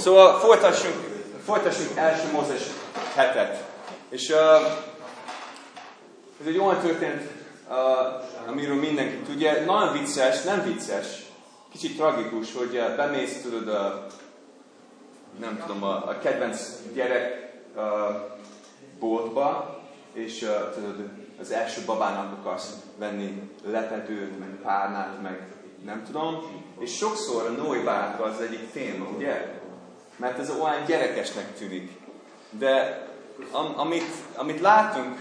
Szóval folytassunk, folytassunk első Mózes hetet. És uh, ez egy olyan történet, uh, amiről mindenki tudja. Nagyon vicces, nem vicces, kicsit tragikus, hogy uh, bemész, tudod, a, nem tudom, a, a kedvenc gyerek uh, boltba, és uh, tudod, az első babának akarsz venni lepedőt, meg párnát, meg nem tudom. És sokszor a Noé bárka az egyik téma, ugye? Mert ez olyan gyerekesnek tűnik. De am, amit, amit látunk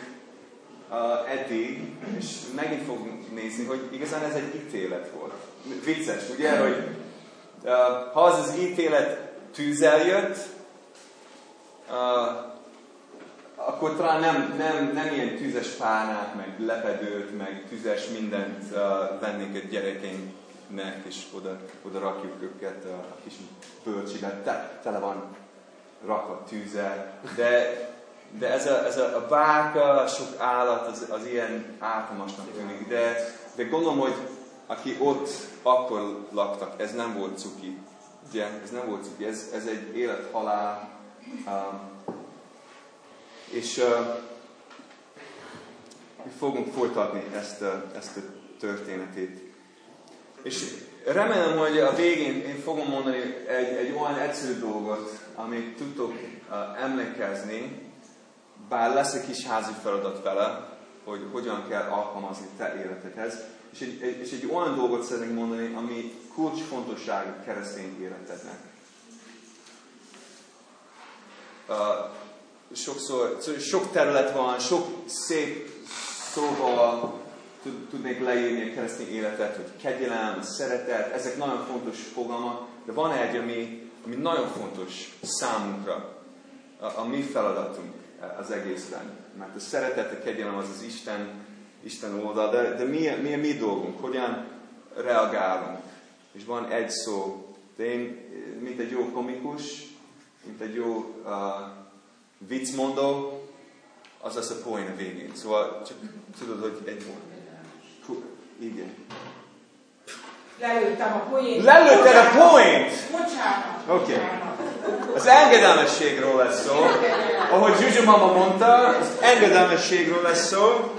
uh, eddig, és megint fogunk nézni, hogy igazán ez egy ítélet volt. Vicces, ugye, hogy uh, ha az az ítélet tűzzel jött, uh, akkor talán nem, nem, nem ilyen tüzes pánát, meg lepedőt, meg tüzes mindent uh, vennénk a gyerekeinknek, és oda, oda rakjuk őket, a kis bölcsibe, te, tele van rakva tűzzel. De, de ez a, ez a, a bárka, sok állat, az, az ilyen általmasnak tűnik. De, de gondolom, hogy aki ott akkor laktak, ez nem volt cuki. Ugye? Ez nem volt cuki, ez, ez egy élet-halál um, és uh, mi fogunk folytatni ezt a, ezt a történetét. És remélem, hogy a végén én fogom mondani egy, egy olyan egyszerű dolgot, amit tudtok uh, emlékezni, bár lesz egy kis házi feladat vele, hogy hogyan kell alkalmazni te életedhez. És egy, egy, és egy olyan dolgot szeretnék mondani, ami kulcsfontosságú keresztény életednek. Uh, sokszor, sok terület van, sok szép szóval tudnék leírni a keresztény életet, hogy kegyelem, szeretet, ezek nagyon fontos fogalmak, de van egy, ami, ami nagyon fontos számunkra, a, a mi feladatunk az egészben. Mert a szeretet, a kegyelem az az Isten, Isten oldal, de, de mi, mi mi dolgunk, hogyan reagálunk. És van egy szó, de én, mint egy jó komikus, mint egy jó uh, viccmondó, az lesz a poén a végén. Szóval csak tudod, hogy egy igen. Lelőttem a poént. Lelőtted a poént? Bocsánat. Oké. Okay. Az engedelmességről lesz szó. Ahogy Zsuzsa mama mondta, az engedelmességről lesz szó.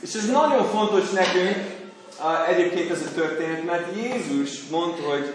És ez nagyon fontos nekünk, egyébként ez a történet, mert Jézus mondta, hogy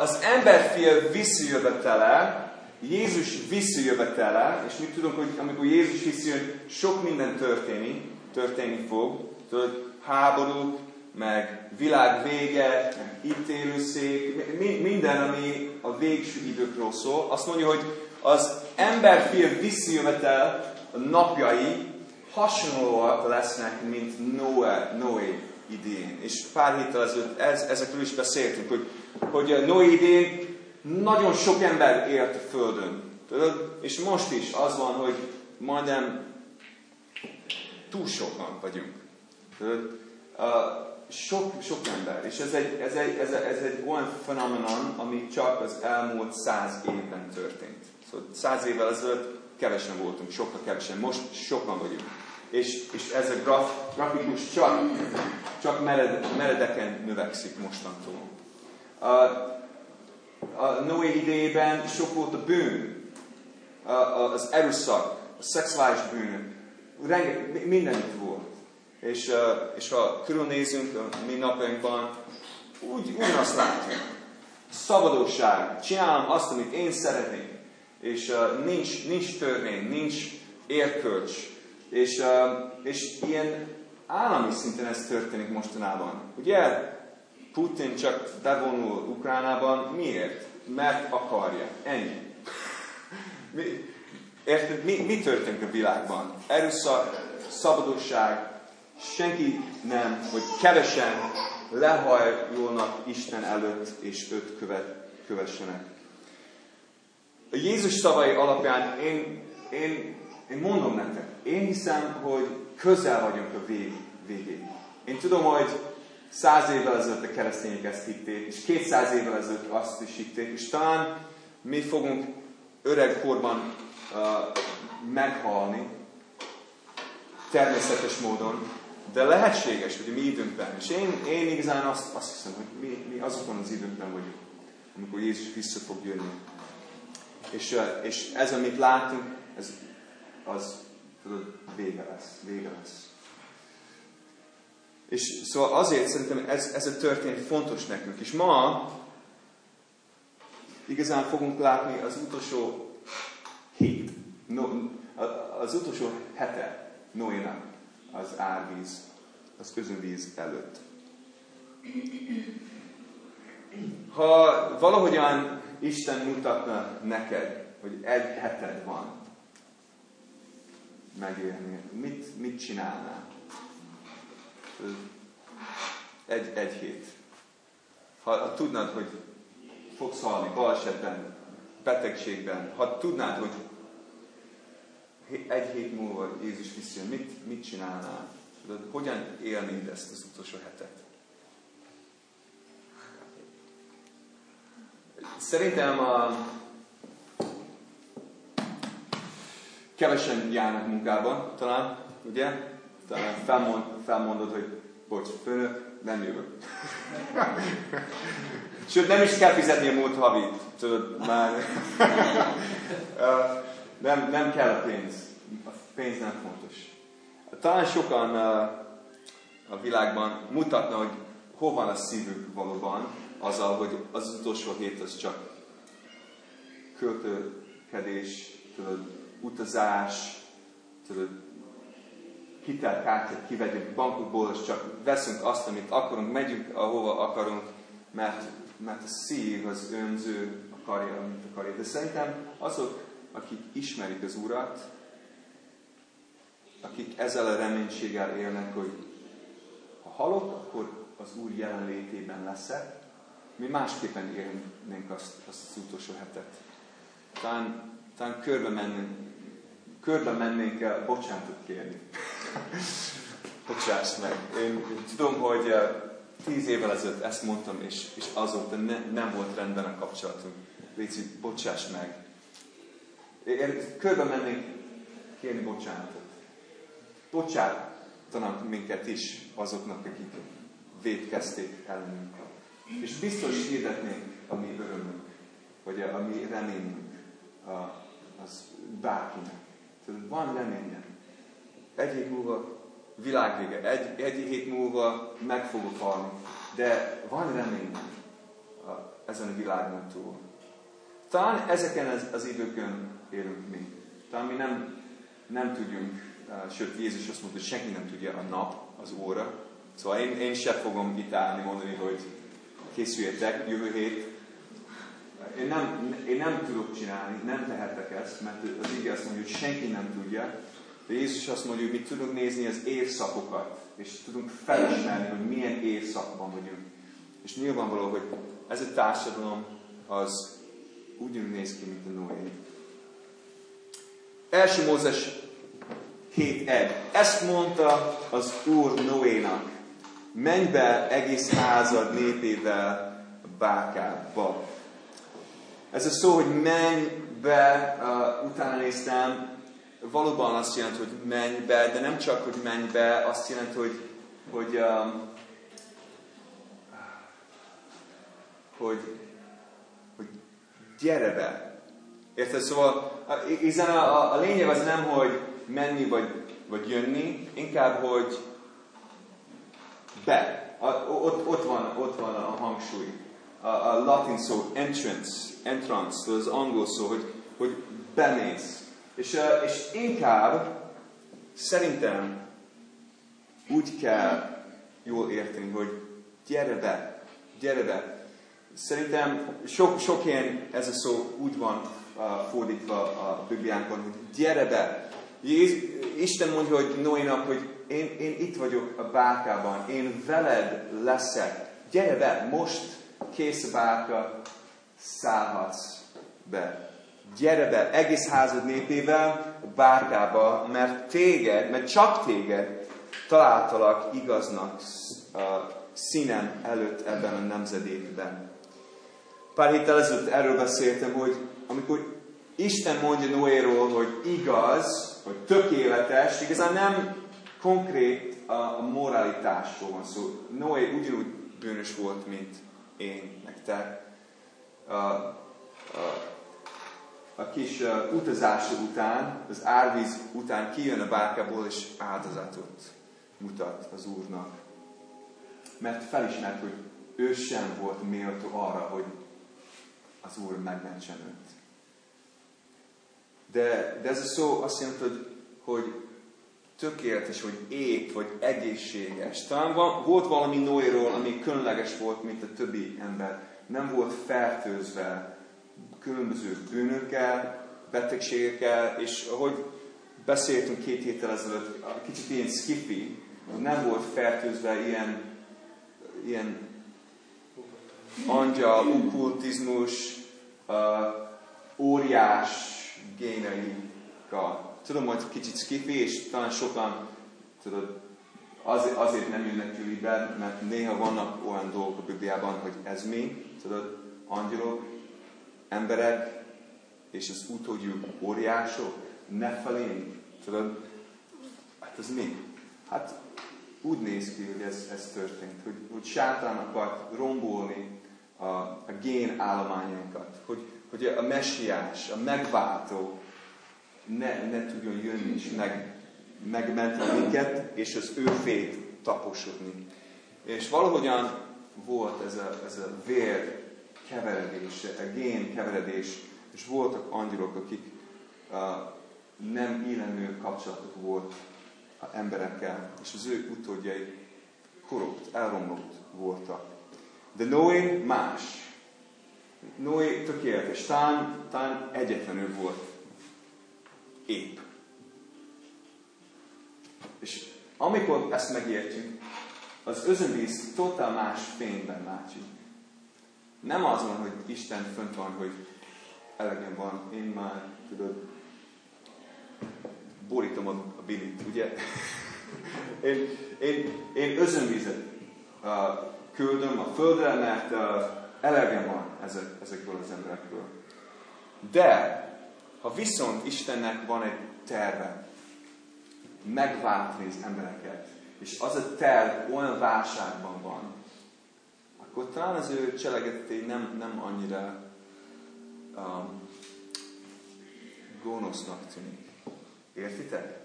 az emberfia visszajövetele, Jézus visszajövetele, és mi tudunk, hogy amikor Jézus visszajön, sok minden történik, történni fog. Tudod, háborúk, meg világ vége, meg ítélőszék, mi, minden, ami a végső időkről szól. Azt mondja, hogy az emberfia visszajövetel a napjai hasonlóak lesznek, mint Noé, Noé idén. És pár héttel ezelőtt ez, ezekről is beszéltünk, hogy hogy Noé idén nagyon sok ember élt a Földön. Tudod? És most is az van, hogy majdnem túl sokan vagyunk. Tudod? Uh, sok, sok ember. És ez egy, ez, egy, ez, egy, ez egy olyan fenomenon, ami csak az elmúlt száz évben történt. Szóval száz évvel ezelőtt kevesen voltunk, sokkal kevesen. Most sokan vagyunk. És, és ez a graf, grafikus csak, csak mered, meredeken növekszik mostantól. A, a Noé idejében sok volt a bűn, a, a, az erőszak, a szexuális bűnök, Renge, minden itt volt. És, és ha körülnézünk a mi napjainkban, úgy, ugyanazt látjuk. Szabadosság, csinálom azt, amit én szeretnék. És nincs, nincs törvény, nincs érkölcs. És, és ilyen állami szinten ez történik mostanában. Ugye Putin csak bevonul Ukránában. Miért? Mert akarja. Ennyi. Mi, érted? Mi, mi történik a világban? Erőszak, szabadosság, senki nem, vagy kevesen lehajolnak Isten előtt, és őt követ, kövessenek. A Jézus szavai alapján én, én, én mondom nektek, én hiszem, hogy közel vagyunk a vég, végéig. Én tudom, hogy száz évvel ezelőtt a keresztények ezt hitték, és kétszáz évvel ezelőtt azt is hitték, és talán mi fogunk öregkorban uh, meghalni, természetes módon, de lehetséges, hogy a mi időnkben, és én, én igazán azt, azt hiszem, hogy mi, mi azokon az időkben vagyunk, amikor Jézus vissza fog jönni. És, és ez, amit látunk, ez, az tudod, vége lesz, vége lesz. És szóval azért szerintem ez, ez a történet fontos nekünk. És ma igazán fogunk látni az utolsó hét, no, az utolsó hete Noénak az árvíz, az közönvíz előtt. Ha valahogyan Isten mutatna neked, hogy egy heted van megélni, mit, mit csinálnál? Egy, egy hét. Ha, ha tudnád, hogy fogsz halni balesetben, betegségben, ha tudnád, hogy egy hét múlva Jézus visszajön, mit, mit csinálnál? Tudod, hogyan élnéd ezt az utolsó hetet? Szerintem a, kevesen járnak munkába, talán, ugye? Talán felmond, felmondod, hogy bocs, főnök, nem jövök. Sőt, nem is kell fizetni a múlt havit, tudod, már. nem, nem kell a pénz. A pénz nem fontos. Talán sokan a világban mutatna, hogy hol van a szívük valóban, azzal, hogy az utolsó hét az csak költőkedés, tudod, utazás, tudod, hitelkártyát kivegyünk bankokból, és csak veszünk azt, amit akarunk, megyünk, ahova akarunk, mert, mert a szív az önző akarja, amit akarja. De szerintem azok, akik ismerik az Urat, akik ezzel a reménységgel élnek, hogy ha halok, akkor az Úr jelenlétében leszek, mi másképpen élnénk azt, azt az utolsó hetet. Talán, talán körbe mennénk, körbe mennénk el bocsánatot kérni. Bocsáss meg. Én tudom, hogy eh, tíz évvel ezelőtt ezt mondtam, és, és azóta ne, nem volt rendben a kapcsolatunk. Léci, bocsáss meg. Én körbe mennénk kérni bocsánatot. Bocsátanak minket is azoknak, akik védkezték ellenünk. És biztos hirdetnénk a mi örömünk, vagy a, a mi reményünk a, az bárkinek. Tehát van reménye. Egy hét múlva világvége, egy, egy hét múlva meg fogok halni. De van remény ezen a világon túl. Talán ezeken az, az időkön élünk mi. Talán mi nem, nem tudjunk, uh, sőt Jézus azt mondta, hogy senki nem tudja a nap, az óra. Szóval én, én sem fogom itt állni mondani, hogy készüljetek jövő hét. Én nem, én nem tudok csinálni, nem tehetek ezt, mert az ige mondja, hogy senki nem tudja. De Jézus azt mondja, hogy mi tudunk nézni az évszakokat, és tudunk felismerni, hogy milyen évszakban vagyunk. És nyilvánvaló, hogy ez a társadalom az úgy néz ki, mint a Noé. Első Mózes 7.1. Ezt mondta az Úr Noénak. Menj be egész házad népével a bákába. Ez a szó, hogy menj be, uh, utána néztem, valóban azt jelenti, hogy menj be, de nem csak, hogy menj be, azt jelenti, hogy, hogy, um, hogy, hogy gyere be. Érted? Szóval hiszen a, a, a lényeg az nem, hogy menni vagy, vagy jönni, inkább, hogy be. A, ott, ott, van, ott van a hangsúly. A, a latin szó entrance, entrance, az angol szó, hogy, hogy bemész. És, és inkább szerintem úgy kell jól érteni, hogy gyere be, gyere be. Szerintem sok, sok ilyen ez a szó úgy van uh, fordítva a Bibliánkon, hogy gyere be. Jézus, Isten mondja, hogy Noénak, hogy én, én itt vagyok a bárkában, én veled leszek. Gyere be, most kész a bárka, szállhatsz be gyere be egész házad népével a bárkába, mert téged, mert csak téged találtalak igaznak a színem előtt ebben a nemzedékben. Pár héttel ezelőtt erről beszéltem, hogy amikor Isten mondja Noéról, hogy igaz, hogy tökéletes, igazán nem konkrét a, moralitásról van szó. Noé ugyanúgy bűnös volt, mint én, meg te. A, a, a kis uh, utazása után, az árvíz után kijön a bárkából, és áldozatot mutat az Úrnak. Mert felismert, hogy ő sem volt méltó arra, hogy az Úr megmentsen őt. De, de ez a szó azt jelenti, hogy, hogy tökéletes, hogy épp, vagy egészséges. Talán van, volt valami Noéról, ami különleges volt, mint a többi ember. Nem volt fertőzve különböző bűnökkel, betegségekkel, és ahogy beszéltünk két héttel ezelőtt, kicsit ilyen skiffy, nem volt fertőzve ilyen, ilyen angyal, okkultizmus, uh, óriás géneikkal. Tudom, hogy kicsit skiffy, és talán sokan tudod, azért, azért nem jönnek gyűlibe, mert néha vannak olyan dolgok a Bibliában, hogy ez mi, tudod, angyalok, emberek, és az utódjuk óriások, nefelén, tudod, hát ez mi? Hát úgy néz ki, hogy ez, ez történt, hogy, hogy sátán akart rombolni a, a gén állományainkat, hogy, hogy a messiás, a megváltó ne, ne tudjon jönni és meg, megmenteni minket, és az ő fét taposodni. És valahogyan volt ez a, ez a vér keveredés, a gén keveredés, és voltak angyalok, akik uh, nem élenő kapcsolatok volt az emberekkel, és az ő utódjai korrupt, elromlott voltak. De Noé más. Noé tökéletes. Tán, tán egyetlenül volt épp. És amikor ezt megértjük, az özönvíz totál más fényben látjuk. Nem az van, hogy Isten fönt van, hogy elegem van, én már, tudod, borítom a, a bilit, ugye? én, én, én özönvizet uh, küldöm a földre, mert uh, elegem van ezek, ezekből az emberekből. De, ha viszont Istennek van egy terve, megváltani az embereket, és az a terv olyan válságban van, akkor talán az ő cselekedetei nem, nem annyira um, gonosznak tűnik. Értitek?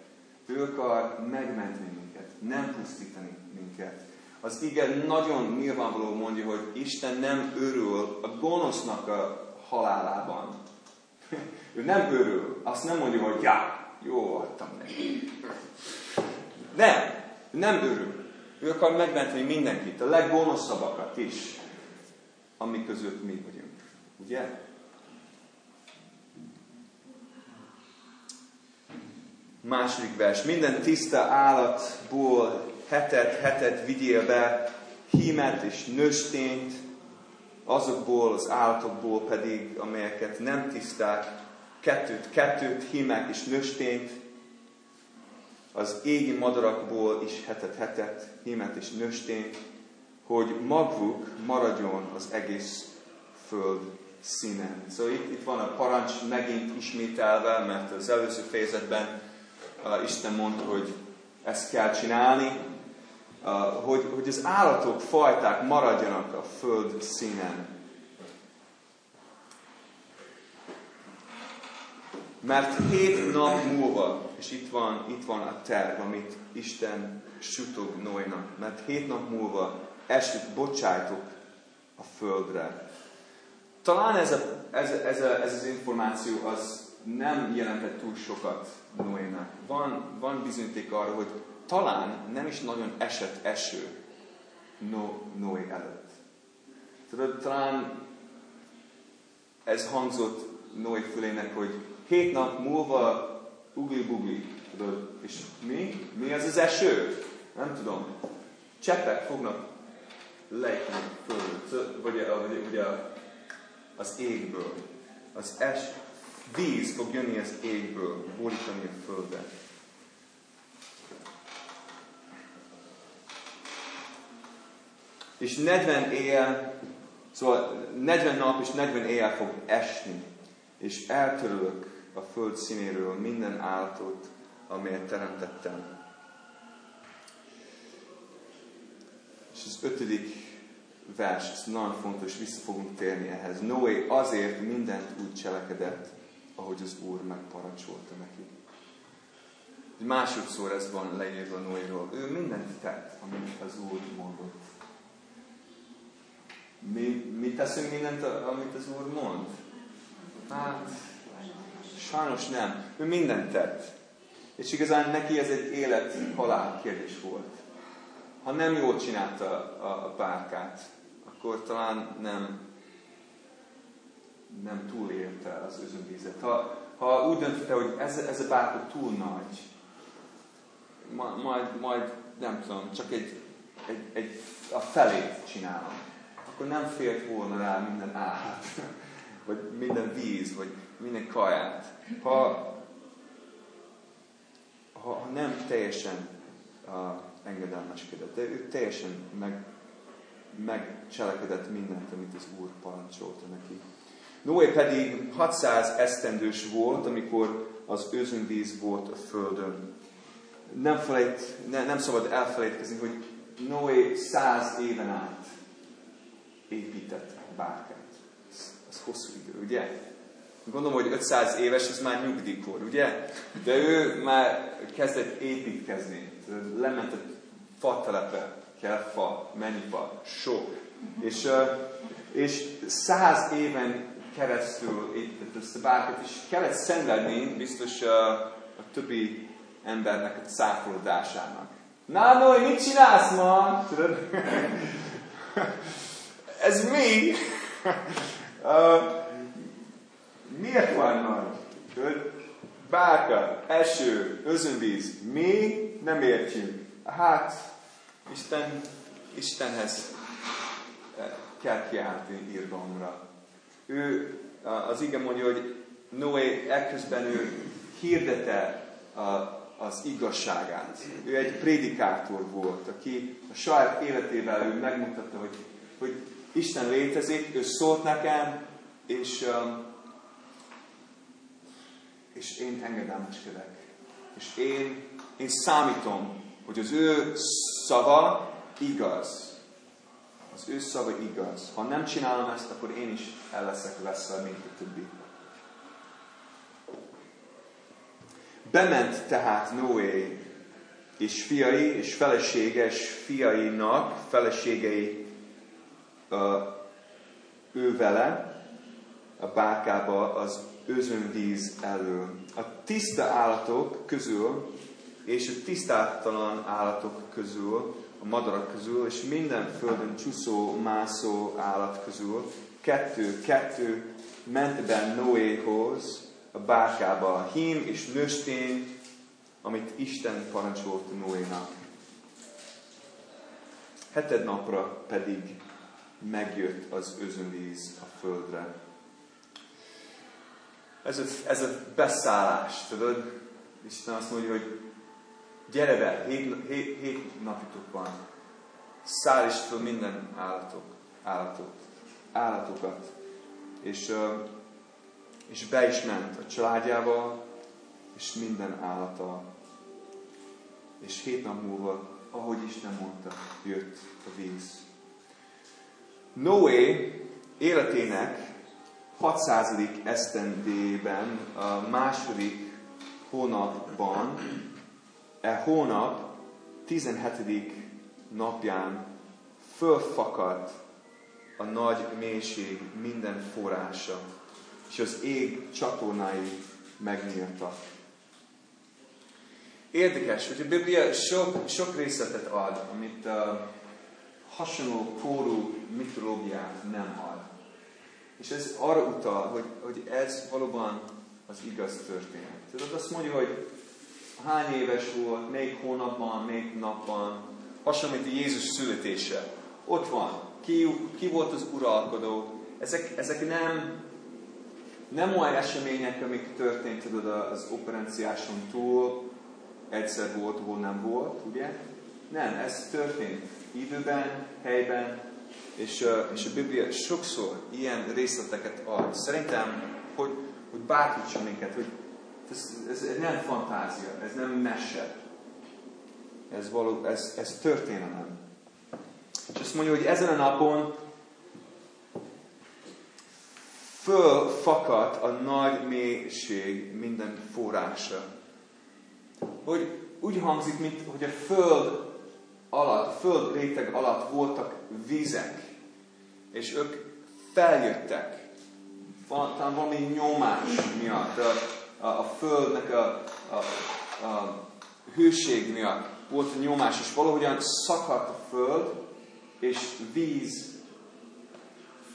Ő akar megmenteni minket, nem pusztítani minket. Az igen nagyon nyilvánvaló mondja, hogy Isten nem örül a gonosznak a halálában. ő nem örül. Azt nem mondja, hogy ja, jó adtam neki. Nem, nem örül. Ő akar megmenteni mindenkit, a leggonoszabbakat is, ami között mi vagyunk. Ugye? Második vers. Minden tiszta állatból hetet, hetet vigyél be, hímet és nőstényt, azokból az állatokból pedig, amelyeket nem tiszták, kettőt, kettőt, hímek és nőstényt, az égi madarakból is hetet, hetet, hímet és nőstényt, hogy magvuk maradjon az egész föld színen. Szóval itt, itt van a parancs megint ismételve, mert az előző fejezetben uh, Isten mondta, hogy ezt kell csinálni, uh, hogy, hogy az állatok, fajták maradjanak a föld színen. Mert hét nap múlva, és itt van, itt van a terv, amit Isten sutog Noénak, mert hét nap múlva esik bocsájtok a földre. Talán ez, a, ez, ez, a, ez az információ az nem jelentett túl sokat Noénak. Van, van bizonyíték arra, hogy talán nem is nagyon esett eső no, Noé előtt. Tudod, talán ez hangzott Noé fülének, hogy hét nap múlva ugli-bugli, tudod, és mi? Mi az az eső? Nem tudom. Cseppek fognak lejteni föl, vagy, vagy, vagy az égből. Az es, víz fog jönni az égből, borítani a földbe. És 40 éjjel, szóval 40 nap és 40 éjjel fog esni, és eltörölök a föld színéről minden állatot, amelyet teremtettem. és az ötödik vers, ez nagyon fontos, vissza fogunk térni ehhez. Noé azért mindent úgy cselekedett, ahogy az Úr megparancsolta neki. Másodszor ez van leírva Noéról. Ő mindent tett, amit az Úr mondott. Mi, mi teszünk mindent, amit az Úr mond? Hát, sajnos nem. Ő mindent tett. És igazán neki ez egy élet-halál kérdés volt. Ha nem jól csinálta a, a akkor talán nem, nem túlélte az özönvízet. Ha, ha úgy döntötte, hogy ez, ez a bárka túl nagy, majd, majd nem tudom, csak egy, egy, egy, a felét csinálom, akkor nem félt volna rá minden állat, vagy minden víz, vagy minden kaját. Ha, ha, nem teljesen uh, engedelmeskedett, de ő teljesen meg, megcselekedett mindent, amit az Úr parancsolta neki. Noé pedig 600 esztendős volt, amikor az özönvíz volt a földön. Nem, felejt, ne, nem szabad elfelejtkezni, hogy Noé száz éven át épített bárkát. Ez, ez hosszú idő, ugye? Gondolom, hogy 500 éves, ez már nyugdíjkor, ugye? De ő már kezdett építkezni. Lement a fatelepe, kell fa, mennyi fa, sok. És, és száz éven keresztül épített a bárkát, és kellett szenvedni biztos a, a többi embernek a száfolodásának. Na, Noé, mit csinálsz ma? Ez mi? miért van nagy? Bárka, eső, özönvíz. Mi nem értjük. Hát, Isten, Istenhez kell kiáltani írgalomra. Ő, az ige mondja, hogy Noé ekközben ő hirdette az igazságát. Ő egy prédikátor volt, aki a saját életével ő megmutatta, hogy, hogy Isten létezik, ő szólt nekem, és, um, és én engedelmeskedek. És én, én számítom, hogy az ő szava igaz. Az ő szava igaz. Ha nem csinálom ezt, akkor én is el leszek veszel, mint a többi. Bement tehát Noé és fiai és feleséges fiainak, feleségei ő vele a bárkába az özönvíz elől. A tiszta állatok közül és a tisztátalan állatok közül, a madarak közül, és minden földön csúszó, mászó állat közül kettő-kettő ment be Noéhoz, a bárkába, a hím és nőstény, amit Isten parancsolt Noénak. Heted napra pedig megjött az özönvíz a földre. Ez a, ez a beszállás, tudod? Isten azt mondja, hogy gyere be, hét, hét, hét napitok van. Szállítsd fel minden állatok, állatot, állatokat. És, és be is ment a családjával, és minden állata. És hét nap múlva, ahogy Isten mondta, jött a víz. Noé életének 600. esztendében, a második hónapban, e hónap 17. napján fölfakadt a nagy mélység minden forrása, és az ég csatornái megnyíltak. Érdekes, hogy a Biblia sok, sok részletet ad, amit uh, hasonló kórú mitológiát nem ad. És ez arra utal, hogy, hogy ez valóban az igaz történet. Tudod, azt mondja, hogy hány éves volt, melyik hónapban, melyik napban, a Jézus születése. Ott van. Ki, ki volt az uralkodó. Ezek, ezek nem, nem olyan események, amik történt tudod, az operenciáson túl, egyszer volt, hol nem volt, ugye? Nem, ez történt időben, helyben, és, és a Biblia sokszor ilyen részleteket ad. Szerintem, hogy, hogy bátorítson minket, hogy ez, ez nem fantázia, ez nem mese. Ez, való, ez, ez történelem. És azt mondja, hogy ezen a napon fölfakadt a nagy mélység minden forrása. Hogy úgy hangzik, mint hogy a föld alatt, a föld réteg alatt voltak vizek, és ők feljöttek. Talán valami nyomás miatt, a, a, a földnek a, a, a hőség miatt volt a nyomás, és valahogyan szakadt a föld, és víz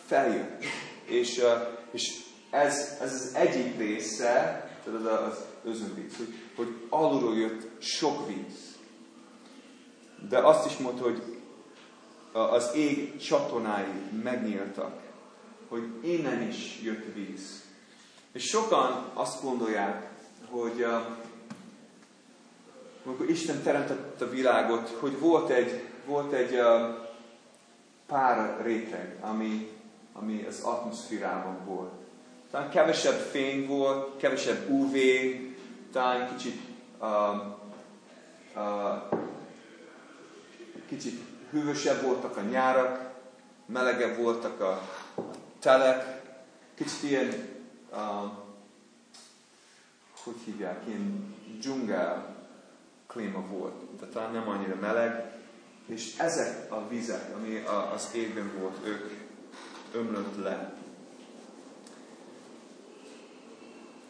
feljött. És, és ez, ez az egyik része, tehát az, az özönvíz, hogy, hogy alulról jött sok víz. De azt is mondta, hogy az ég csatornái megnyíltak, hogy innen is jött víz. És sokan azt gondolják, hogy amikor Isten teremtette a világot, hogy volt egy, volt egy pár réteg, ami, ami az atmoszférában volt. Talán kevesebb fény volt, kevesebb UV, talán kicsit uh, uh, kicsit hűvösebb voltak a nyárak, melegebb voltak a telek, kicsit ilyen, uh, hogy hívják, ilyen dzsungel klíma volt, de talán nem annyira meleg, és ezek a vizek, ami az égben volt, ők ömlött le.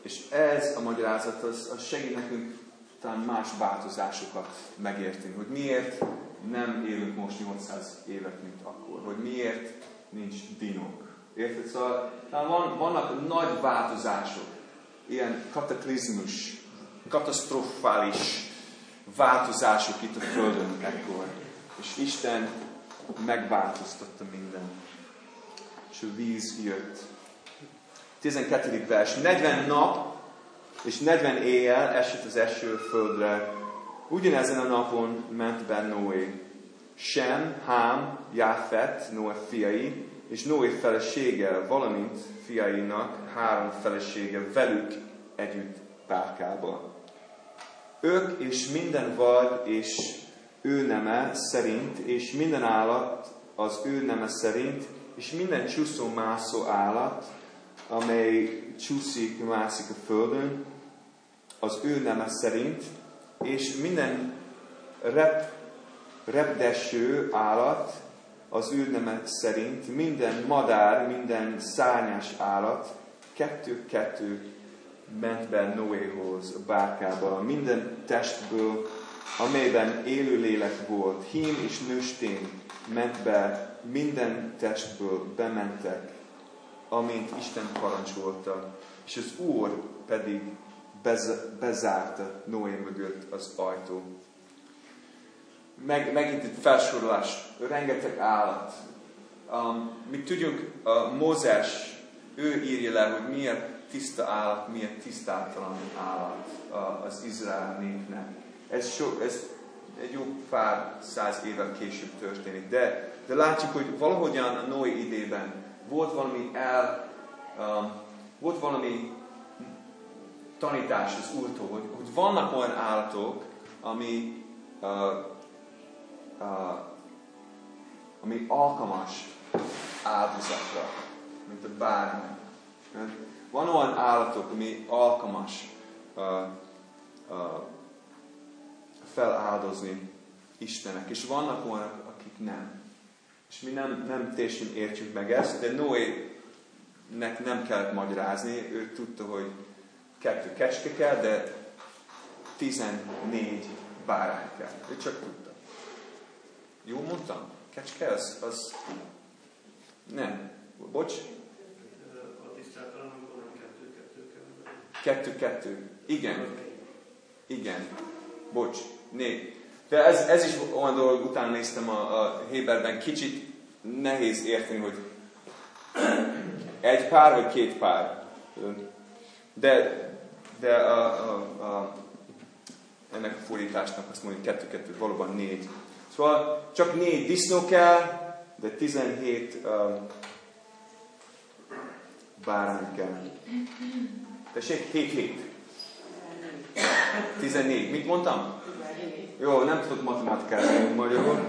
És ez a magyarázat az, az segít nekünk talán más változásokat megérteni, hogy miért nem élünk most 800 évet, mint akkor, hogy miért nincs dinok. Érted? Szóval van, vannak nagy változások, ilyen kataklizmus, katasztrofális változások itt a Földön ekkor. És Isten megváltoztatta minden. És a víz jött. 12. vers. 40 nap és 40 éjjel esett az eső földre. Ugyanezen a napon ment be Noé. Sem, Hám, Jáfet, Noé fiai, és Noé felesége, valamint fiainak három felesége velük együtt bárkába. Ők és minden vad és ő neme szerint, és minden állat az ő neme szerint, és minden csúszó-mászó állat, amely csúszik, mászik a földön, az ő neme szerint, és minden rep, repdeső állat az ő neme szerint, minden madár, minden szárnyas állat, kettő-kettő ment be Noéhoz, a bárkába, minden testből, amelyben élőlélek volt, hím és nőstény ment be, minden testből bementek, amint Isten parancsolta, és az Úr pedig bez, bezárta Noé mögött az ajtó. Meg, megint egy felsorolás, rengeteg állat. Um, mi tudjuk, uh, Mózes, ő írja le, hogy miért tiszta állat, miért tisztátalan állat az Izrael népnek. Ez, so, ez egy jó pár száz évvel később történik. De, de látjuk, hogy valahogyan a Noé idében volt valami el, um, volt valami tanítás az Úrtól, hogy, hogy vannak olyan állatok, ami, uh, uh, ami alkalmas áldozatra, mint a bármány. Van olyan állatok, ami alkalmas uh, uh, feláldozni Istenek, és vannak olyanok, akik nem. És mi nem, nem teljesen értjük meg ezt, de Noé-nek nem kellett magyarázni, ő tudta, hogy kettő kecske kell, de 14 bárány kell. Ő csak tudta. Jó mondtam? Kecske az, az... Nem. Bocs? Kettő-kettő. Igen. Igen. Bocs. Négy. De ez, ez is olyan dolog, utána néztem a, a Héberben, kicsit nehéz érteni, hogy egy pár vagy két pár. De de a, a, a, ennek a fordításnak azt mondja, hogy kettő-kettő, valóban négy. Szóval csak négy disznó kell, de 17 um, bárány kell. Tessék, 7 hét. 14. Mit mondtam? Jó, nem tudok matematikázni magyarul.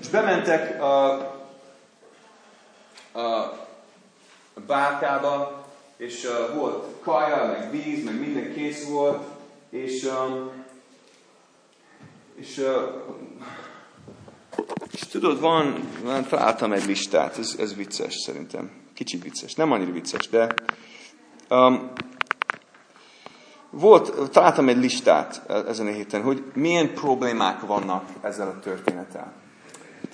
És bementek a, a bárkába, és uh, volt kaja, meg víz, meg minden kész volt, és, um, és, uh, és tudod, van, van, találtam egy listát, ez, ez vicces szerintem, kicsit vicces, nem annyira vicces, de um, volt, találtam egy listát ezen a héten, hogy milyen problémák vannak ezzel a történettel.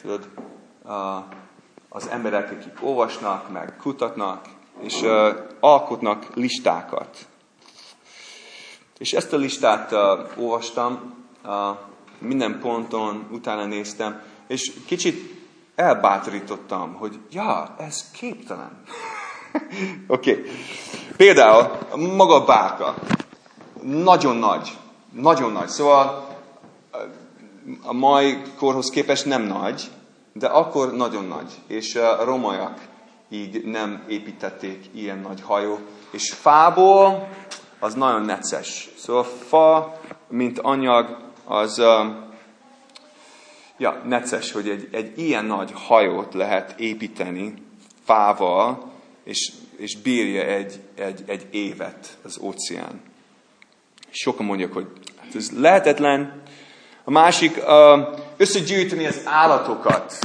Tudod, az emberek, akik olvasnak, meg kutatnak, és alkotnak listákat. És ezt a listát olvastam, minden ponton utána néztem, és kicsit elbátorítottam, hogy ja, ez képtelen. Oké. okay. Például maga bárka nagyon nagy. Nagyon nagy. Szóval a mai korhoz képest nem nagy, de akkor nagyon nagy. És a romaiak így nem építették ilyen nagy hajó. És fából az nagyon necces. Szóval fa, mint anyag, az ja, necces, hogy egy, egy ilyen nagy hajót lehet építeni fával, és, és bírja egy, egy, egy évet az óceán. Sokan mondják, hogy hát ez lehetetlen. A másik, összegyűjteni az állatokat.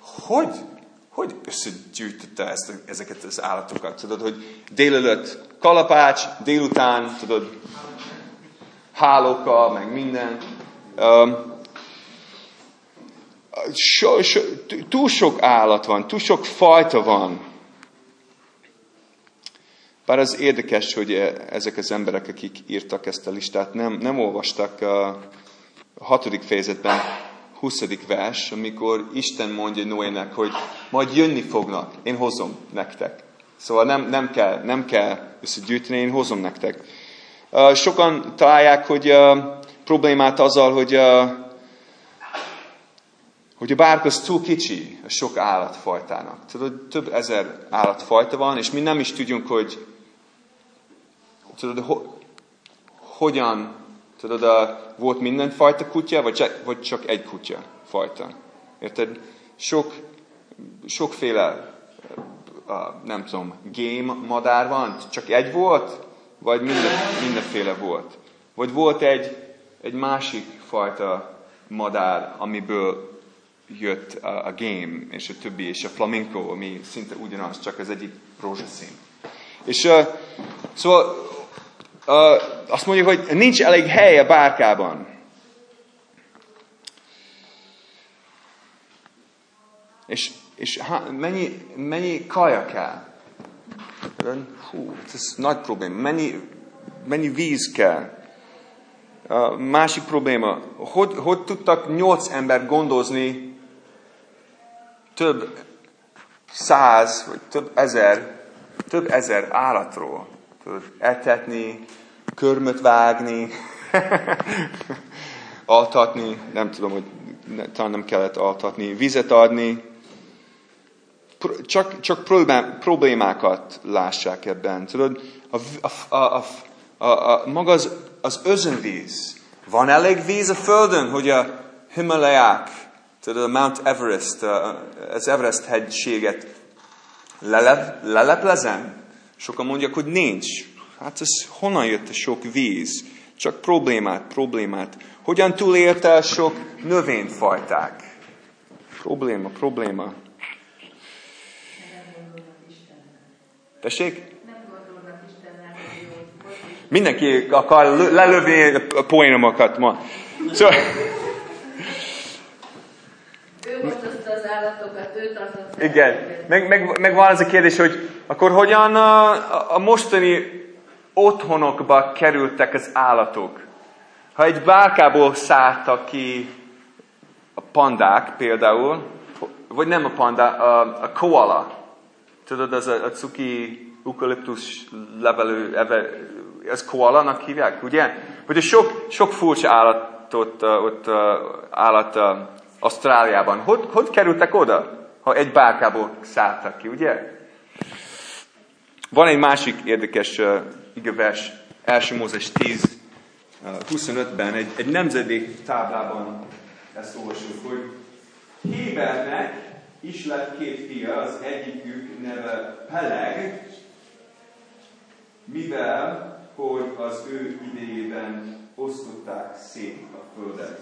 Hogy? Hogy összegyűjtötte ezt, ezeket az állatokat? Tudod, hogy délelőtt kalapács, délután, tudod, hálóka, meg minden. so, so, túl sok állat van, túl sok fajta van. Bár az érdekes, hogy ezek az emberek, akik írtak ezt a listát, nem, nem olvastak a hatodik fejezetben 20. vers, amikor Isten mondja Noének, hogy majd jönni fognak, én hozom nektek. Szóval nem, nem kell, nem kell összegyűjteni, én hozom nektek. Sokan találják, hogy uh, problémát azzal, hogy, uh, hogy a bárk az túl kicsi a sok állatfajtának. Tudod, több ezer állatfajta van, és mi nem is tudjunk, hogy tudod, ho, hogyan, tudod, a, volt mindenfajta kutya, vagy csak, vagy csak egy kutya fajta. Érted? Sok, sokféle, uh, nem tudom, game madár van, csak egy volt, vagy minden, mindenféle volt. Vagy volt egy, egy másik fajta madár, amiből jött a, a game, és a többi, és a flamenco, ami szinte ugyanaz, csak az egyik rózsaszín. És uh, szóval azt mondja, hogy nincs elég hely a bárkában. És, és há, mennyi, mennyi kaja kell? Hú, ez nagy probléma. Mennyi, mennyi víz kell? A másik probléma, hogy, hogy tudtak nyolc ember gondozni több száz, vagy több ezer, több ezer állatról? Tudod, etetni, körmöt vágni, altatni, nem tudom, hogy ne, talán nem kellett altatni, vizet adni, csak, csak problémákat lássák ebben. Tudod, a, a, a, a, a, maga az, az özönvíz. Van elég víz a Földön, hogy a Himalayák, tudod, a Mount Everest, az Everest hegységet lelep, leleplezem? Sokan mondják, hogy nincs. Hát ez honnan jött a sok víz? Csak problémát, problémát. Hogyan túlélte a sok növényfajták? Probléma, probléma. Tessék? Mindenki akar lelövi a poénomokat ma. Szóval... Ő az állatokat, ő tartotta. Igen. Meg, meg, meg van az a kérdés, hogy akkor hogyan a, a mostani otthonokba kerültek az állatok. Ha egy bárkából szálltak ki a pandák például, vagy nem a panda, a, a koala. Tudod, az a, a cuki eukaliptus levelő, eve, ez koalanak hívják, ugye? Vagy a sok, sok furcsa állatot, ott állat Ausztráliában. Hogy, hogy kerültek oda, ha egy bárkából szálltak ki, ugye? Van egy másik érdekes uh, igevers, első Mózes 10, 25-ben, egy, egy nemzedék táblában ezt olvasjuk, hogy Hébernek is lett két fia, az egyikük neve Peleg, mivel hogy az ő idejében osztották szét a földet.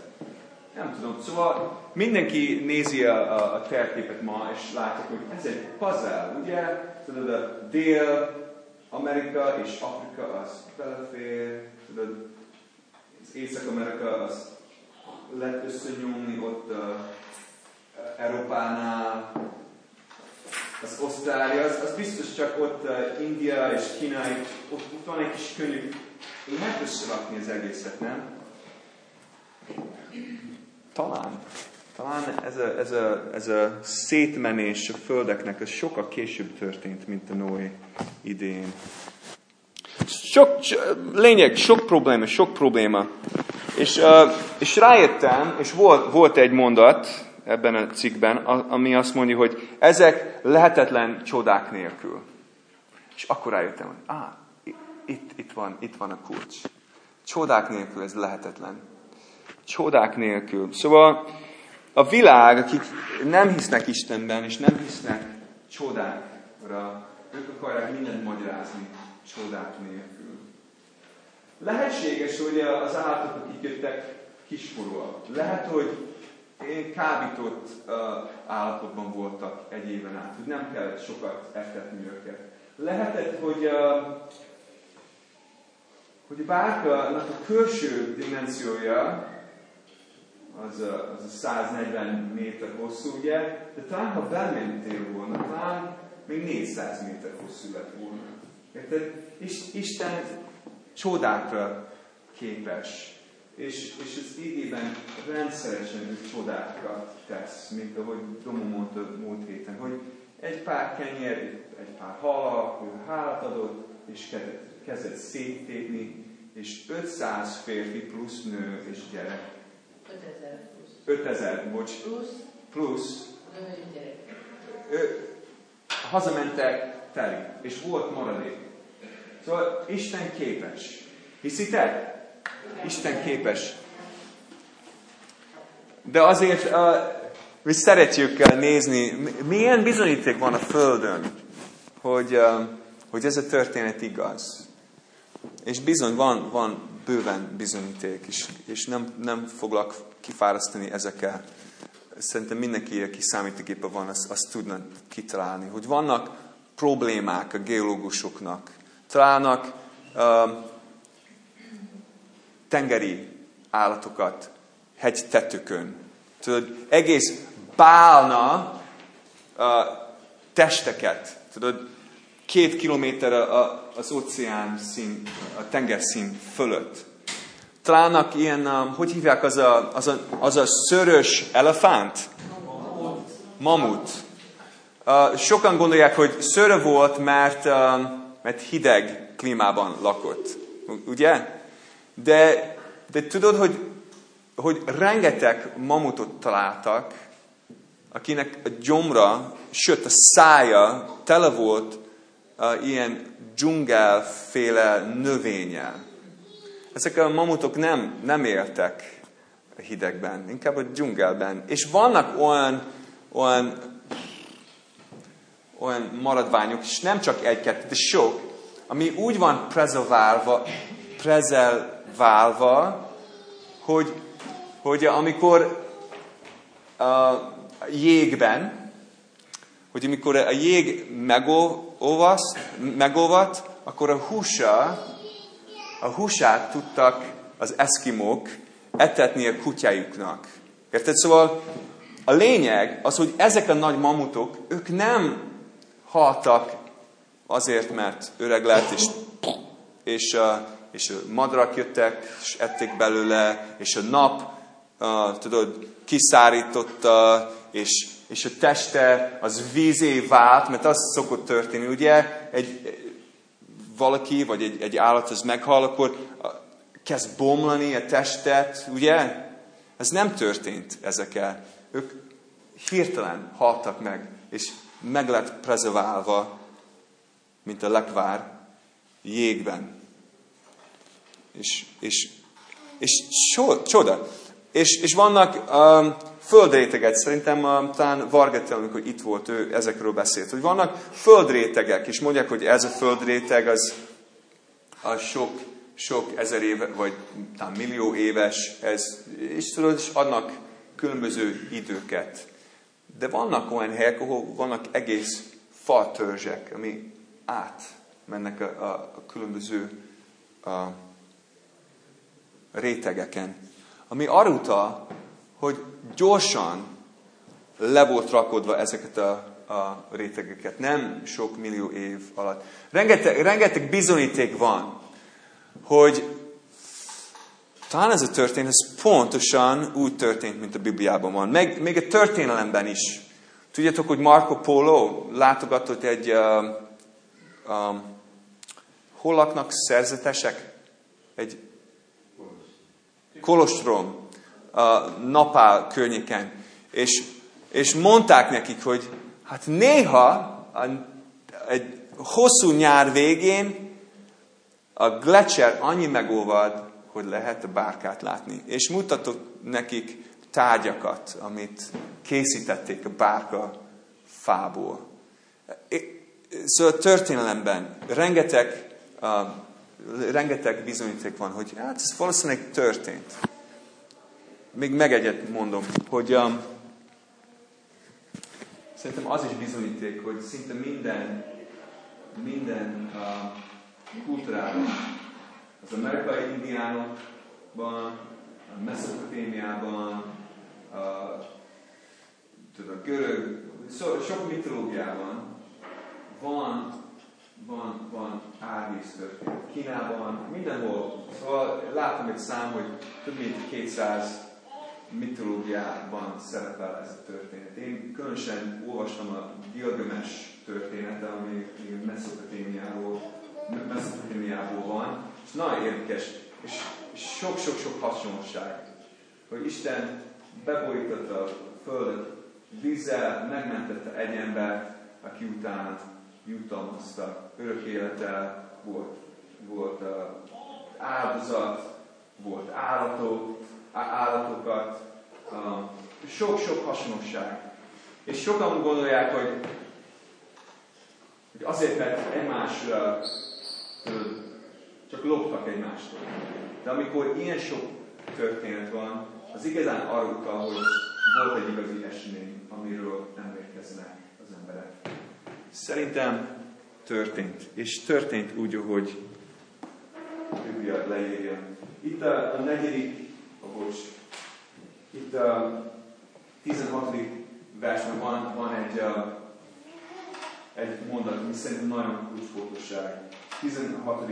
Nem tudom, szóval mindenki nézi a, a, a terképet ma, és látja, hogy ez egy puzzle, ugye? Tudod, a Dél-Amerika és Afrika az belefér, tudod, az Észak-Amerika az lehet összenyomni ott uh, Európánál, az Ausztrália, az, az biztos csak ott uh, India és Kína, ott, ott van egy kis könnyű, lehet összerakni az egészet, nem? Talán. Talán ez a, ez a, ez a szétmenés a földeknek, ez sokkal később történt, mint a Noé idén. Sok, lényeg, sok probléma, sok probléma. És, és rájöttem, és volt, volt egy mondat ebben a cikkben, ami azt mondja, hogy ezek lehetetlen csodák nélkül. És akkor rájöttem, hogy ah, itt, itt, van, itt van a kulcs. Csodák nélkül ez lehetetlen. Csodák nélkül. Szóval a világ, akik nem hisznek Istenben, és nem hisznek csodákra, ők akarják mindent magyarázni csodák nélkül. Lehetséges, hogy az állatok, akik jöttek kiskorúak. Lehet, hogy én kábított állapotban voltak egy éven át, hogy nem kellett sokat etetni őket. Lehetett, hogy, uh, hogy a bárkának a külső dimenziója az a, az a 140 méter hosszú, ugye, de talán ha bementél volna, talán még 400 méter hosszú lett volna. Érted? És Isten csodákra képes. És, és az igében rendszeresen ő csodákat tesz, mint ahogy Domo mondta múlt héten, hogy egy pár kenyér, egy pár hal, ő hálát adott, és kezdett széttépni, és 500 férfi plusz nő és gyerek 5000 plusz. 5000, bocs. Plusz. Plusz. Ő, hazamentek teli, és volt maradék. Szóval Isten képes. Hiszitek? Isten képes. De azért uh, mi szeretjük nézni, milyen bizonyíték van a Földön, hogy, uh, hogy ez a történet igaz. És bizony van, van bőven bizonyíték, és, és nem, nem foglak kifárasztani ezekkel. Szerintem mindenki, aki számítógépe van, azt, azt tudna kitalálni, hogy vannak problémák a geológusoknak. Találnak uh, tengeri állatokat hegytetőkön. Tudod, egész bálna uh, testeket. Tudod, két kilométer az óceán szín, a tengerszín fölött. Találnak ilyen, um, hogy hívják, az a, az a, az a szörös elefánt? Mamut. Mamut. Sokan gondolják, hogy szörö volt, mert, uh, mert hideg klímában lakott. Ugye? De, de tudod, hogy, hogy rengeteg mamutot találtak, akinek a gyomra, sőt a szája tele volt ilyen dzsungelféle növényel. Ezek a mamutok nem, nem éltek hidegben, inkább a dzsungelben. És vannak olyan, olyan, olyan maradványok, és nem csak egy-kettő, de sok, ami úgy van prezerválva, prezerválva, hogy, hogy amikor a jégben, hogy amikor a jég megolvaszt, megolvat, akkor a húsa, a húsát tudtak az eszkimók etetni a kutyájuknak. Érted? Szóval a lényeg az, hogy ezek a nagy mamutok, ők nem haltak azért, mert öreg lett, és, és, és a madrak jöttek, és ették belőle, és a nap, tudod, kiszárította, és, és a teste az vízé vált, mert az szokott történni, ugye? Egy, valaki, vagy egy, egy állat az meghal, akkor kezd bomlani a testet, ugye? Ez nem történt ezekkel. Ők hirtelen haltak meg, és meg lett prezerválva, mint a lekvár jégben. És, és, és csoda. És, és vannak um, földrétegek, szerintem um, talán Vargete, amikor itt volt, ő ezekről beszélt, hogy vannak földrétegek, és mondják, hogy ez a földréteg az, az sok, sok ezer éve, vagy talán millió éves, ez, és tudod, és adnak különböző időket. De vannak olyan helyek, ahol vannak egész faltörzsek, ami át mennek a, a, a különböző a rétegeken. Ami arra hogy gyorsan le volt rakodva ezeket a, a rétegeket, nem sok millió év alatt. Rengeteg, rengeteg bizonyíték van, hogy talán ez a történet ez pontosan úgy történt, mint a Bibliában van. Meg, még a történelemben is. Tudjátok, hogy Marco Polo látogatott egy uh, um, hol laknak szerzetesek? Egy kolostrom a Napál környéken. És, és mondták nekik, hogy hát néha egy hosszú nyár végén a gletszer annyi megolvad, hogy lehet a bárkát látni. És mutatott nekik tárgyakat, amit készítették a bárka fából. Szóval a történelemben rengeteg, uh, rengeteg bizonyíték van, hogy hát ez valószínűleg történt. Még meg egyet mondom, hogy um, szerintem az is bizonyíték, hogy szinte minden, minden uh, kultúrában, az amerikai indiánokban, a Mesopotémiában, a, tudod, a görög, so, sok mitológiában van, van, van árvíz történet. Kínában, mindenhol. Szóval látom egy szám, hogy több mint 200 mitológiában szerepel ez a történet. Én különösen olvastam a Gilgamesh története, ami Mesopotémiából, Mesopotémiából van, és nagyon érdekes, és sok-sok-sok hasonlóság, hogy Isten bebolyította a földet vízzel, megmentette egy ember, aki után jutalmazta, örök élete volt, volt uh, áldozat, volt állatok, állatokat, sok-sok hasonlóság. És sokan gondolják, hogy, hogy azért, mert egymásra csak loptak egymástól. De amikor ilyen sok történet van, az igazán arra utal, hogy volt egy igazi esemény, amiről emlékeznek az emberek. Szerintem történt. És történt úgy, ahogy a Biblia leírja. Itt a, a negyedik bocs. Itt a 16. versben van, van egy, uh, egy mondat, ami szerintem nagyon kulcsfontosság. 16.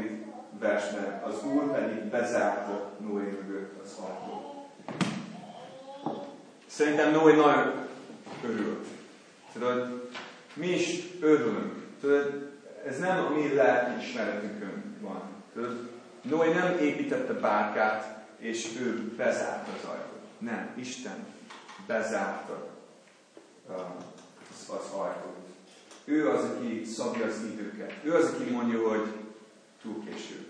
versben az Úr pedig bezárta Noé mögött az ajtót. Szerintem Noé nagyon örült. Tudod, mi is örülünk. Tudod, ez nem a mi lelkiismeretünkön van. Tudod, Noé nem építette bárkát, és ő bezárta az ajtót. Nem, Isten bezárta az, az ajtót. Ő az, aki szabja az időket. Ő az, aki mondja, hogy túl késő.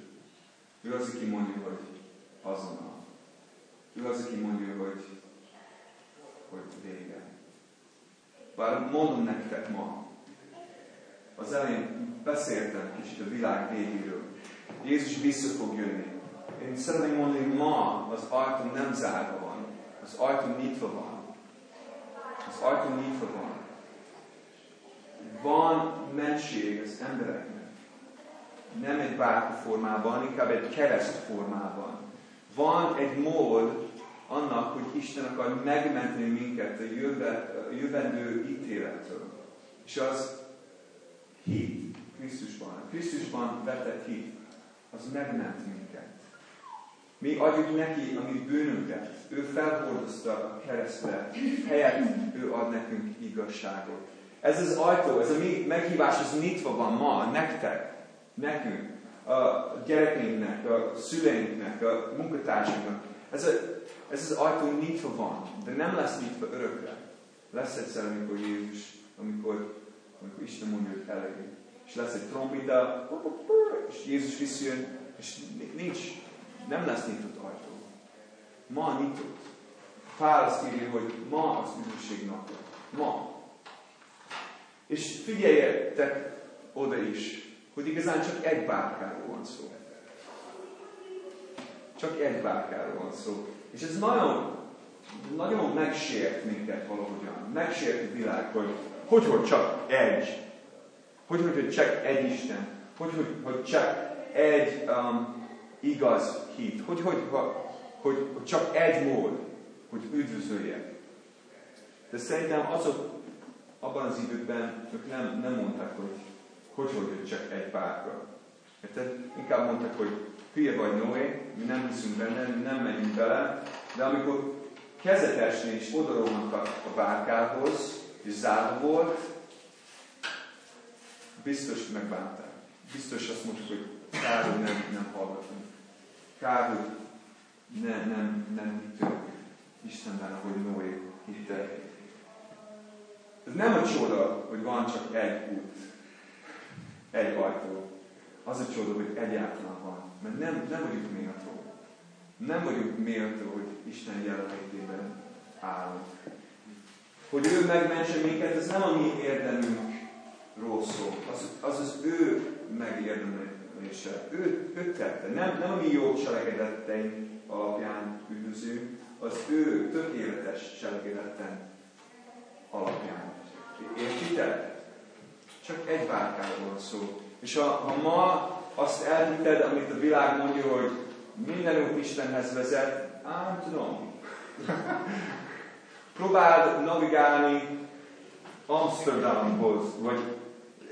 Ő az, aki mondja, hogy azonnal. Ő az, aki mondja, hogy, hogy vége. Bár mondom nektek ma, az elején beszéltem kicsit a világ végéről. Jézus vissza fog jönni. Én szeretném mondani, hogy ma az ajtó nem zárva van. Az ajtó nyitva van. Az ajtó nyitva van. Van mentség az embereknek. Nem egy bárka formában, inkább egy kereszt formában. Van egy mód annak, hogy Isten akar megmenteni minket a, jöve, a jövendő ítélettől. És az hit Krisztusban. Krisztusban vetett hit, az megment minket. Mi adjuk neki a mi bűnünket. Ő felhordozta a keresztre. Helyett ő ad nekünk igazságot. Ez az ajtó, ez a mi meghívás, ez nyitva van ma, nektek, nekünk, a gyerekeinknek, a szüleinknek, a munkatársainknak. Ez, a, ez az ajtó nyitva van, de nem lesz nyitva örökre. Lesz egyszer, amikor Jézus, amikor, amikor Isten mondja, hogy elég. És lesz egy trombita, és Jézus visszajön, és nincs nem lesz nyitott ajtó. Ma nyitott. Pál azt írja, hogy ma az üdvösség napja. Ma. És figyeljetek oda is, hogy igazán csak egy bárkáról van szó. Csak egy bárkáról van szó. És ez nagyon, nagyon megsért minket valahogyan. Megsért a világ, hogy hogy, hogy csak egy. Hogy, hogy, hogy csak egy Isten. Hogy, hogy, hogy csak egy um, igaz hit. Hogy, hogy, hogy, hogy, hogy csak egy mód, hogy üdvözöljek. De szerintem azok abban az időben ők nem, nem mondták, hogy hogy, hogy, hogy csak egy bárka. Érted? Inkább mondták, hogy hülye vagy Noé, mi nem hiszünk benne, mi nem megyünk bele, de amikor kezet esni és odarolnak a, a bárkához, és zárva volt, biztos megbánták. Biztos azt mondtuk, hogy kár, hogy nem, nem hallgatunk. Kár, hogy ne, nem, nem hittünk Istenben, ahogy Noé hitte. Ez nem a csoda, hogy van csak egy út, egy ajtó. Az a csoda, hogy egyáltalán van. Mert nem, nem vagyunk méltó. Nem vagyunk méltó, hogy Isten jelenlétében állunk. Hogy ő megmentse minket, ez nem a mi érdemünkről szól. Az az, az ő megérdemelése. Ő, ő tette. Nem, nem a mi jó cselekedeteink alapján üdvözünk, az ő tökéletes cselekedeten alapján. Értitek? Csak egy bárkáról van szó. És ha, ha ma azt elhitted, amit a világ mondja, hogy minden út Istenhez vezet, ám tudom. Próbáld navigálni Amsterdamhoz, vagy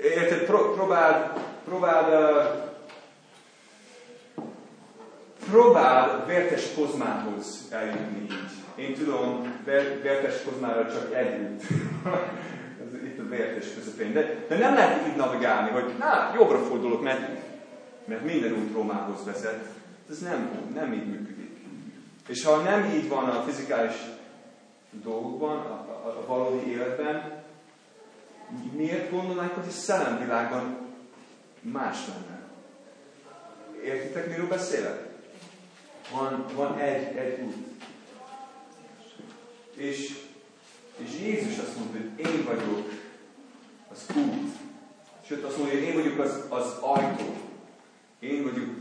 érted, pró- próbáld, próbáld uh, próbál Vertes Kozmához eljutni így. Én tudom, Vertes Kozmára csak egy út. Ez itt a Vertes közepén. De, de nem lehet így navigálni, hogy na, jobbra fordulok, mert, mert minden út Rómához vezet. Ez nem, nem így működik. És ha nem így van a fizikális dolgokban, a, a, a valódi életben, miért gondolnánk, hogy a szellemvilágban más lenne? Értitek, miről beszélek? Van, van egy, egy út. És, és Jézus azt mondta, hogy én vagyok az út. Sőt, azt mondja, hogy én vagyok az, az ajtó.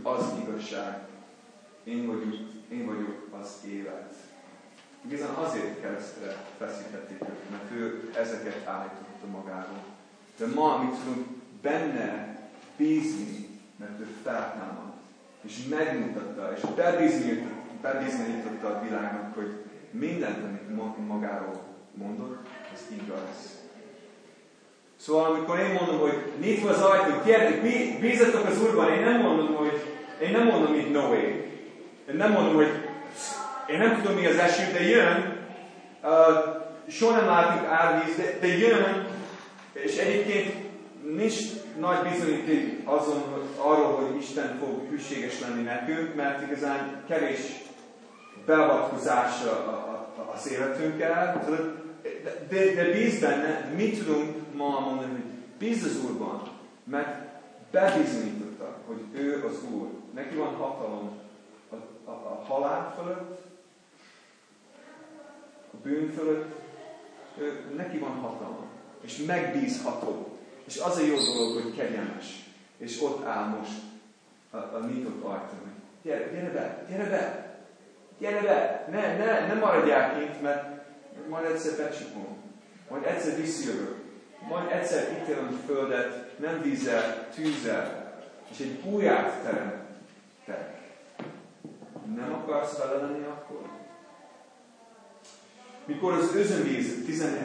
Az igazság. Én vagyok, én vagyok az élet. Igazán azért keresztre feszítették őt, mert ő ezeket állította magáról. De ma mi tudunk benne bízni, mert ő feltámad és megmutatta, és bebizonyította a világnak, hogy mindent, amit magáról mondott, az igaz. Szóval amikor én mondom, hogy nyitva az ajtó, gyertek, bízatok az Úrban, én nem mondom, hogy én nem mondom, mint Noé. Én nem mondom, hogy én nem tudom, mi az eső, de jön. Uh, soha nem látunk árvíz, de, de jön, és egyébként nincs nagy bizonyíték azon, arról, hogy Isten fog hűséges lenni nekünk, mert igazán kevés beavatkozása az életünkkel. De, de, de bíz benne, mit tudunk ma mondani, hogy bíz az Úrban, mert bebizonyította, hogy ő az Úr. Neki van hatalom a, a, a halál fölött, a bűn fölött, ő, neki van hatalma, és megbízható. És az a jó dolog, hogy kegyelmes. És ott áll most a, a nyitott ajtón. Gyere, gyere be, gyere be, gyere be, ne, ne, ne maradják itt, mert majd egyszer becsukom. Majd egyszer visszajövök. Majd egyszer ítélem a földet, nem vízzel, tűzzel, és egy úját teremtek. Nem akarsz vele lenni akkor? Mikor az özönvíz 17.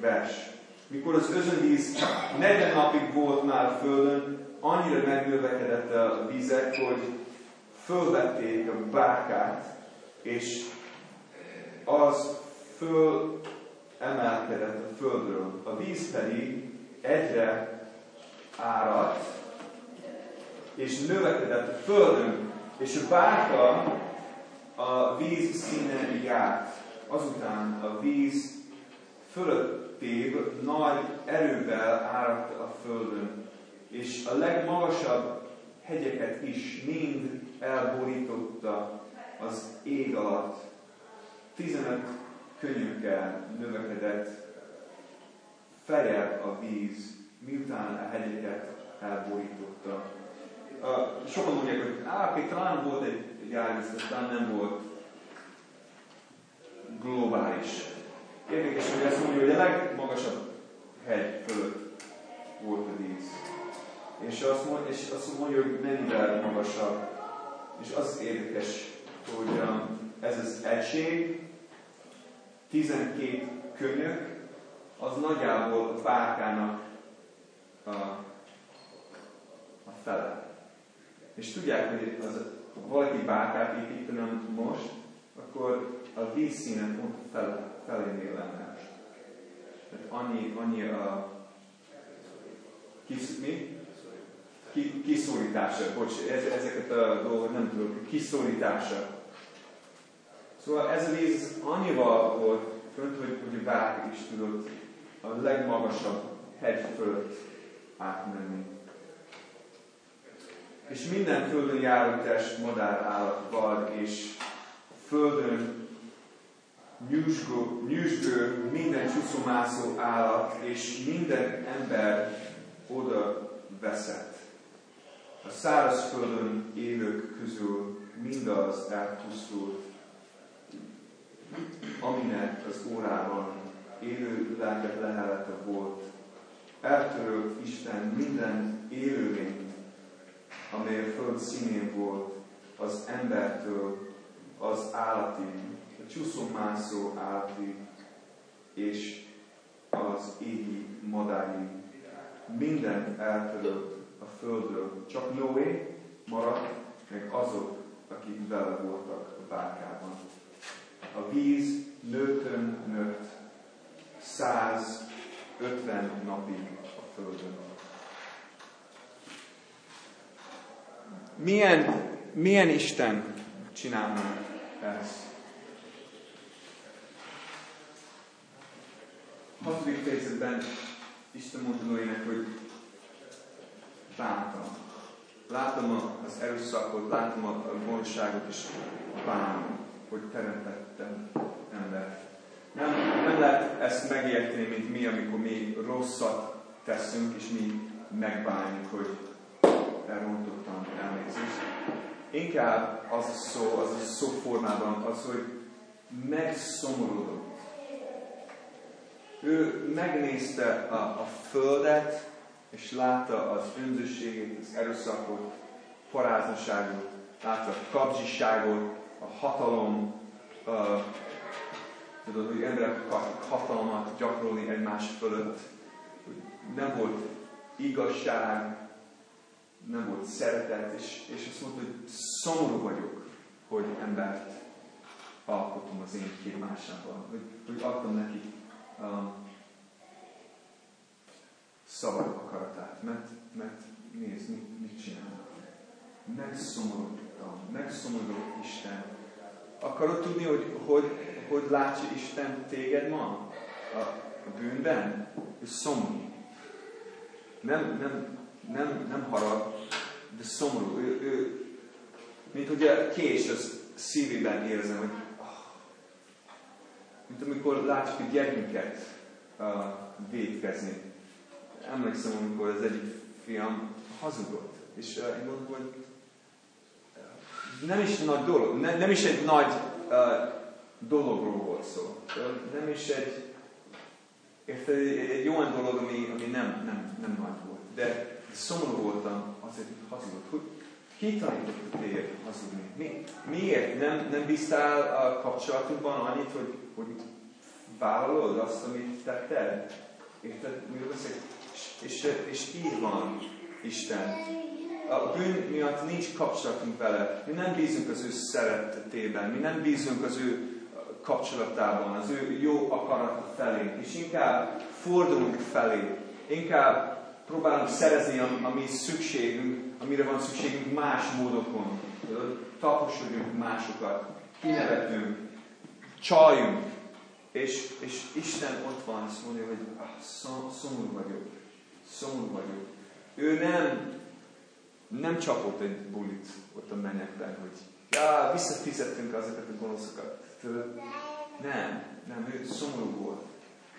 vers mikor az özönvíz 40 napig volt már a földön, annyira megnövekedett a vízek, hogy fölvették a bárkát, és az föl emelkedett a földről. A víz pedig egyre áradt, és növekedett a földön, és a bárka a víz színen járt. Azután a víz fölött tév nagy erővel áradt a földön, és a legmagasabb hegyeket is mind elborította az ég alatt. 15 könyvekkel növekedett fejjel a víz, miután a hegyeket elborította. Sokan mondják, hogy á, talán volt egy, egy árvíz, talán nem volt globális. Érdekes, hogy ezt mondja, hogy a legmagasabb hegy fölött volt a víz. És azt mondja, és azt mondja hogy mennyivel magasabb. És az érdekes, hogy um, ez az egység, 12 könyök, az nagyjából a bárkának a, a fele. És tudják, hogy az, ha valaki bárkát építene most, akkor a vízszínen pont a fele, felénél lenne. Tehát annyi, annyi a kis, mi? Ki, kiszólítása, bocs, ez, ezeket a dolgokat nem tudok, kiszólítása. Szóval ez a víz annyival volt fönt, hogy, hogy bárki is tudott a legmagasabb hegy fölött átmenni. És minden földön járó test, madár, állat, vad és földön nyűsgő, nyűsgő minden csúszomászó állat és minden ember oda veszett. A szárazföldön élők közül mindaz elpusztult, aminek az órában élő lelket lehelete volt. Eltörölt Isten minden élőlény, amely a föld színén volt, az embertől az állati, a csúszómászó állati és az égi madári. Minden eltörölt a földről, csak Noé maradt, meg azok, akik vele voltak a bárkában. A víz nőtön nőtt 150 napig a földön. Milyen, milyen Isten csinálna ezt? Hatodik fejezetben Isten mondta Noének, hogy bántam. Látom az erőszakot, látom a gonoszságot, és bánom, hogy teremtettem embert. Nem, nem lehet ezt megérteni, mint mi, amikor mi rosszat teszünk, és mi megbánjuk, hogy elrontottam elnézést. Inkább az a szó, az a szó formában az, hogy megszomorodott. Ő megnézte a, a földet, és látta az önzőségét, az erőszakot, paráznaságot, látta a kapzsiságot, a hatalom, a, tudod, hogy emberek akartak hatalmat gyakorolni egymás fölött, hogy nem volt igazság, nem volt szeretet, és, és azt mondta, hogy szomorú vagyok, hogy embert alkotom az én képmásában, hogy, hogy adtam neki um, szabad akaratát, mert, mert nézd, mit, mit csinálnak. Megszomorodtam, megszomorodott Isten. Akarod tudni, hogy hogy, hogy látja Isten téged ma? A, a bűnben? És szomorú. Nem, nem, nem, nem harag, de szomorú. Ő, ő, mint hogy a kés az szívében érzem, hogy oh, mint amikor látjuk a gyermeket uh, védkezni emlékszem, amikor az egyik fiam hazudott. És uh, én mondtam, hogy uh, nem is nagy dolog, ne, nem is egy nagy uh, dologról volt szó. Nem is egy, érted, egy, egy olyan dolog, ami, ami nem, nem, nem nagy volt. De szomorú voltam azért, hogy hazudott. Hogy ki tanított téged hazudni? Mi, miért? Nem, nem bíztál a kapcsolatunkban annyit, hogy, hogy vállalod azt, amit tetted? Érted? Miről beszélek? és, és így van Isten. A bűn miatt nincs kapcsolatunk vele. Mi nem bízunk az ő szeretetében, mi nem bízunk az ő kapcsolatában, az ő jó akarata felé, és inkább fordulunk felé, inkább próbálunk szerezni, ami szükségünk, amire van szükségünk más módokon. Taposodjunk másokat, kinevetünk, csaljunk, és, és Isten ott van, azt mondja, hogy ah, szomorú vagyok szomorú vagyok. Ő nem, nem csapott egy bulit ott a mennyekben, hogy ja, visszafizettünk azokat a gonoszokat. Nem, nem, ő szomorú volt.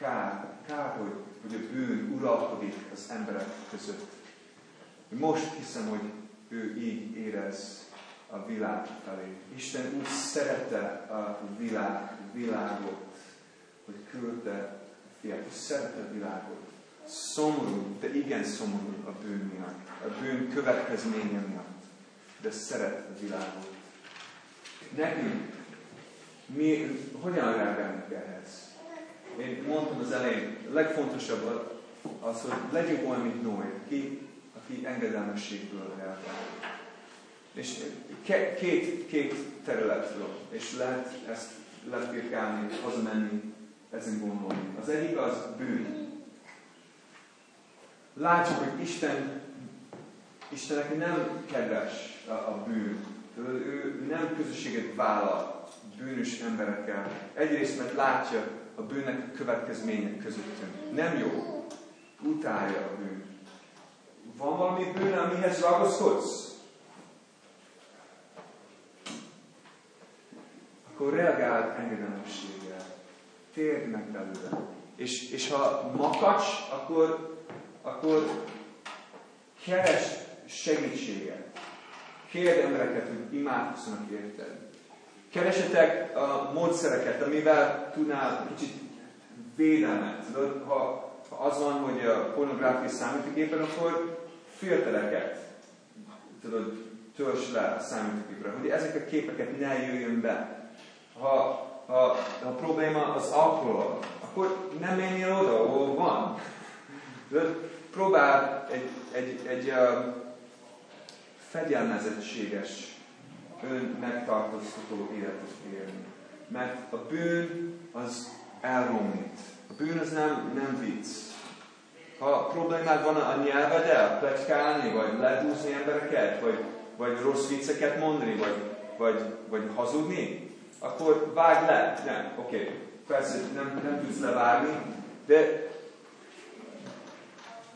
Kár, kár, hogy, hogy a bűn uralkodik az emberek között. Most hiszem, hogy ő így érez a világ felé. Isten úgy szerette a világ, világot, hogy küldte a fiát, és szerette a világot. Szomorú, de igen szomorú a bűn miatt, a bűn következménye miatt, de szeret a világot. Nekünk, mi hogyan reagálunk ehhez? Én mondtam az elején, a legfontosabb az, hogy legyünk olyan, mint Noé, ki, aki engedelmességből reagál. És két, két területről, és lehet ezt lefirkálni, hazamenni, ezen gondolni. Az egyik az bűn. Látjuk, hogy Isten, Istennek nem kedves a, a bűn. Ő, ő nem közösséget vállal bűnös emberekkel. Egyrészt, mert látja a bűnnek a következmények közöttünk. Nem jó. Utálja a bűn. Van valami bűn, amihez ragaszkodsz? akkor reagál engedelmességgel. Térd meg belőle. És, és ha makacs, akkor, akkor keres segítséget. Kérd embereket, hogy imádkozzanak érted. Keresetek a módszereket, amivel tudnál kicsit védelmet. Tudod, ha, ha az van, hogy a pornográfia számítógépen, akkor filtereket tudod, törzs le a számítógépre, hogy ezek a képeket ne jöjjön be ha, ha, ha a probléma az alkohol, akkor nem menjél oda, ahol van. De próbál egy, egy, egy uh, fegyelmezettséges, önmegtartóztató életet élni. Mert a bűn az elromlít. A bűn az nem, nem vicc. Ha problémád van a nyelveddel, pletykálni, vagy ledúzni embereket, vagy, vagy rossz vicceket mondani, vagy, vagy, vagy hazudni, akkor vágj le. Nem, oké. Okay. Persze nem, nem tudsz levágni, de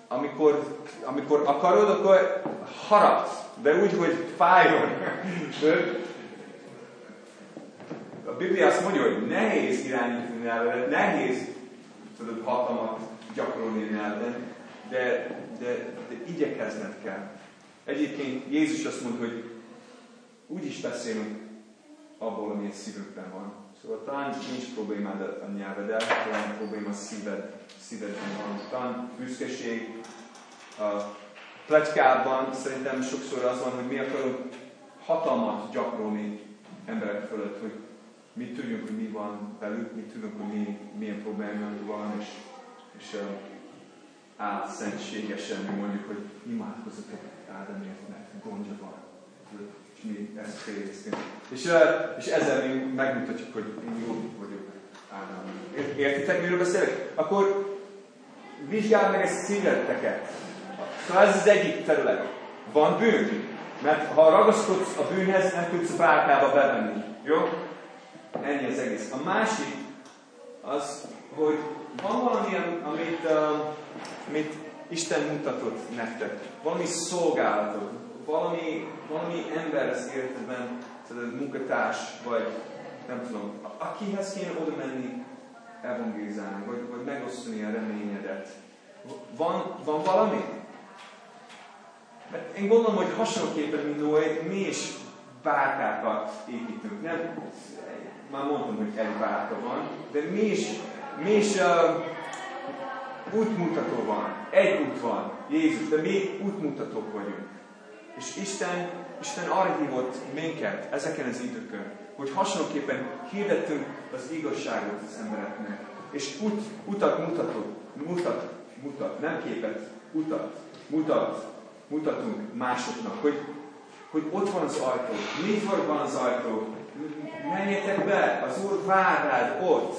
amikor, amikor akarod, akkor harapsz. De úgy, hogy fájjon. A Biblia azt mondja, hogy nehéz irányítani nyelvedet, nehéz tudod, hatalmat gyakorolni nyelven, de, de, de igyekezned kell. Egyébként Jézus azt mondta, hogy úgy is beszélünk abból, ami a szívünkben van. Szóval talán nincs problémád a nyelvedel, talán probléma szíved, szívedben van. Talán büszkeség, a pletykában szerintem sokszor az van, hogy mi akarunk hatalmat gyakorolni emberek fölött, hogy mi tudjuk, hogy mi van velük, mi tudjuk, hogy mi, milyen problémánk van, és, és álszentségesen mi mondjuk, hogy imádkozok Ádámért, mert gondja van és mi ezt félreztünk. És, és ezzel mi megmutatjuk, hogy mi jó vagyok Ádám. Értitek, miről beszélek? Akkor vizsgáld meg ezt szíveteket. Szóval ez az egyik terület. Van bűn. Mert ha ragaszkodsz a bűnhez, nem tudsz bárkába bevenni. Jó? Ennyi az egész. A másik az, hogy van valami, amit, uh, amit Isten mutatott nektek. Valami szolgálatot valami, valami ember az életedben, tudod, munkatárs, vagy nem tudom, akihez kéne oda menni evangelizálni, vagy, vagy megosztani a reményedet. Van, van valami? Mert én gondolom, hogy hasonlóképpen, mint Noé, mi is bárkákat építünk. Nem, már mondtam, hogy egy bárka van, de mi is, mi is uh, útmutató van. Egy út van, Jézus, de mi útmutatók vagyunk. És Isten, Isten arra hívott minket ezeken az időkön, hogy hasonlóképpen hirdettünk az igazságot az embereknek. És ut, utat mutatott, mutat, mutat, nem képet, utat, mutat, mutatunk másoknak, hogy, hogy ott van az ajtó, mit van az ajtó, menjetek be, az Úr vár rád ott,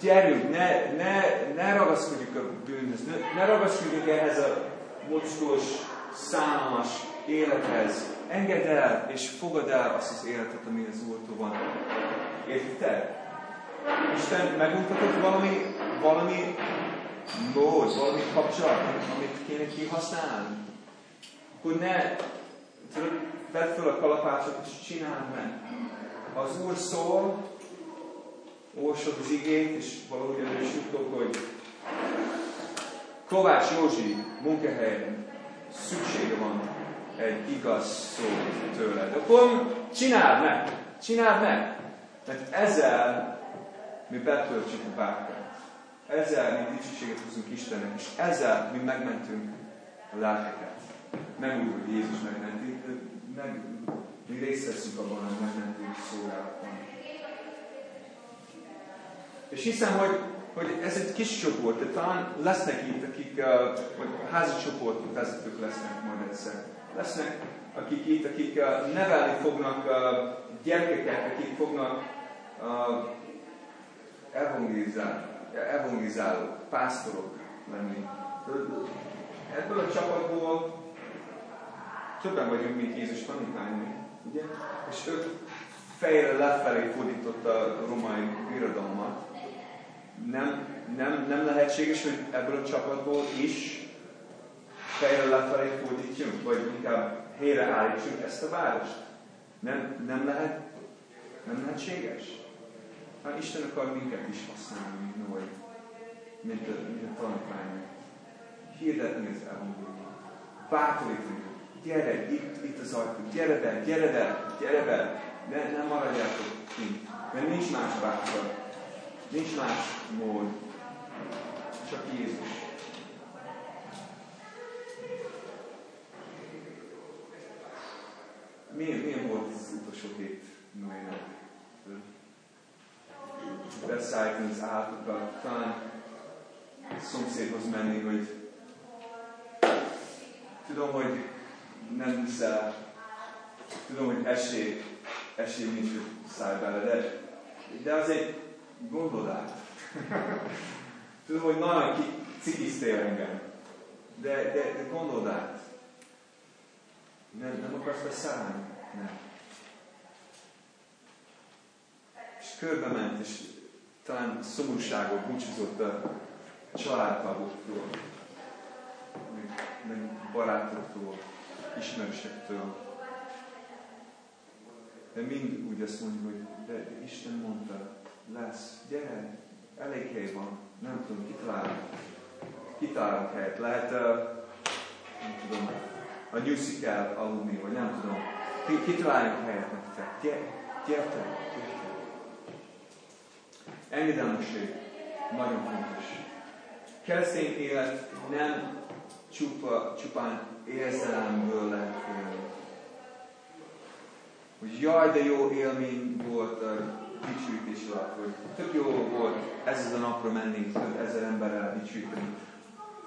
gyerünk, ne, ne, ne ragaszkodjuk a bűnhöz, ne, ne ragaszkodjunk ehhez a mocskos, szállalmas élethez. Engedd el és fogad el azt az életet, ami az Úrtól van. Érted? Isten megmutatott valami, valami mód, valami kapcsolat, amit kéne kihasználni. Hogy ne, tudod, vedd fel a kalapácsot és csináld meg. Az Úr szól, olvasod az igét, és valahogy elősüttok, hogy Kovács Józsi munkahelyen szüksége van egy igaz szó tőled. Akkor csináld meg! Csináld meg! Mert ezzel mi betöltjük a bárkát. Ezzel mi dicsőséget hozunk Istennek, és ezzel mi megmentünk a lelkeket. Nem úgy, hogy Jézus megmenti, meg, mi részt veszünk abban, hogy megmentünk szolgálatban. És hiszem, hogy, hogy ez egy kis csoport, de talán lesznek itt, akik, uh, vagy házi csoportok vezetők lesznek majd egyszer. Lesznek, akik itt, akik uh, nevelni fognak uh, gyerekeket, akik fognak uh, evangelizálni, evangelizálók, pásztorok lenni. Ebből a csapatból többen vagyunk, mint Jézus tanítványai, ugye? És ők fejre lefelé fordította a romai birodalmat. Nem, nem, nem lehetséges, hogy ebből a csapatból is fejre lefelé fordítjunk, vagy inkább helyreállítsuk ezt a várost. Nem, nem lehet, nem lehetséges. Hát Isten akar minket is használni, mint Noé, mint a, mint a tanítványok. Hirdetni az evangéliumot. Bátorítani. Gyere, itt, itt az ajtó. Gyere be, gyere be, gyere be. Ne, nem maradjátok kint. Mert nincs más bátor. Nincs más mód. Csak Jézus. Milyen, milyen volt az utolsó hét Noénak? beszállítani az állatokat, talán szomszédhoz menni, hogy tudom, hogy nem viszel, tudom, hogy esély, esély nincs, hogy szállj bele, de, de azért gondold át. tudom, hogy nagyon cikiztél engem, de, de, de gondold át. Nem, nem akarsz beszállni? Nem. És körbe ment, és talán szomorúságot búcsúzott a családtagoktól, meg, meg barátoktól, ismerősektől. De mind úgy azt mondja, hogy de, Isten mondta, lesz, gyere, elég hely van, nem tudom, kitalálunk, kitalálunk helyet. Lehet, uh, nem tudom, a nyuszik el aludni, vagy nem tudom. Kitaláljunk helyet nektek. Gyertek, gyertek. Engedelmesség nagyon fontos. Keresztény élet nem csupa, csupán érzelemből lehet élni. Hogy jaj, de jó élmény volt a dicsőítés alatt, hogy tök jó volt ez a napra menni, több ezer emberrel dicsőíteni.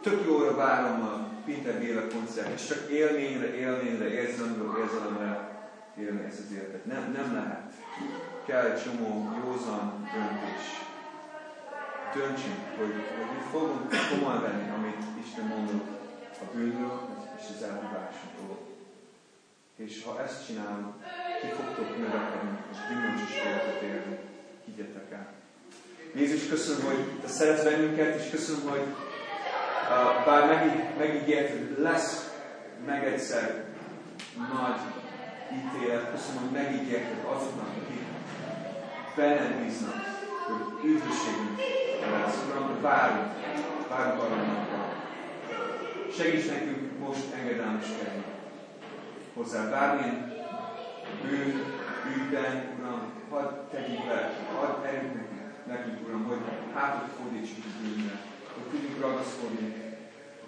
Tök jóra várom a Pinter Béla koncert, és csak élményre, élményre, érzelemből, érzelemre élni ezt az életet. Nem, nem lehet. Kell egy csomó józan döntés. Döntsünk, hogy, hogy mi fogunk komolyan venni, amit Isten mondott a bűnről és az elhívásunkról. És ha ezt csinálunk, ki fogtok növekedni, és gyümölcsös életet élni. Higgyetek el. Jézus, köszönöm, hogy Te szeretsz bennünket, és köszönöm, hogy bár megígérted, lesz meg egyszer nagy ítélet, köszönöm, hogy megígérted azoknak, akik benned bíznak, hogy üdvösségünk lesz. Uram, hogy várunk, várunk arra napra. Segíts nekünk most engedelmeskedni hozzá. Bármilyen bűn, ügyben, Uram, hadd tegyünk le, hadd erőt nekünk, nekünk, Uram, hogy hátat fordítsuk a bűnre, hogy tudjunk ragaszkodni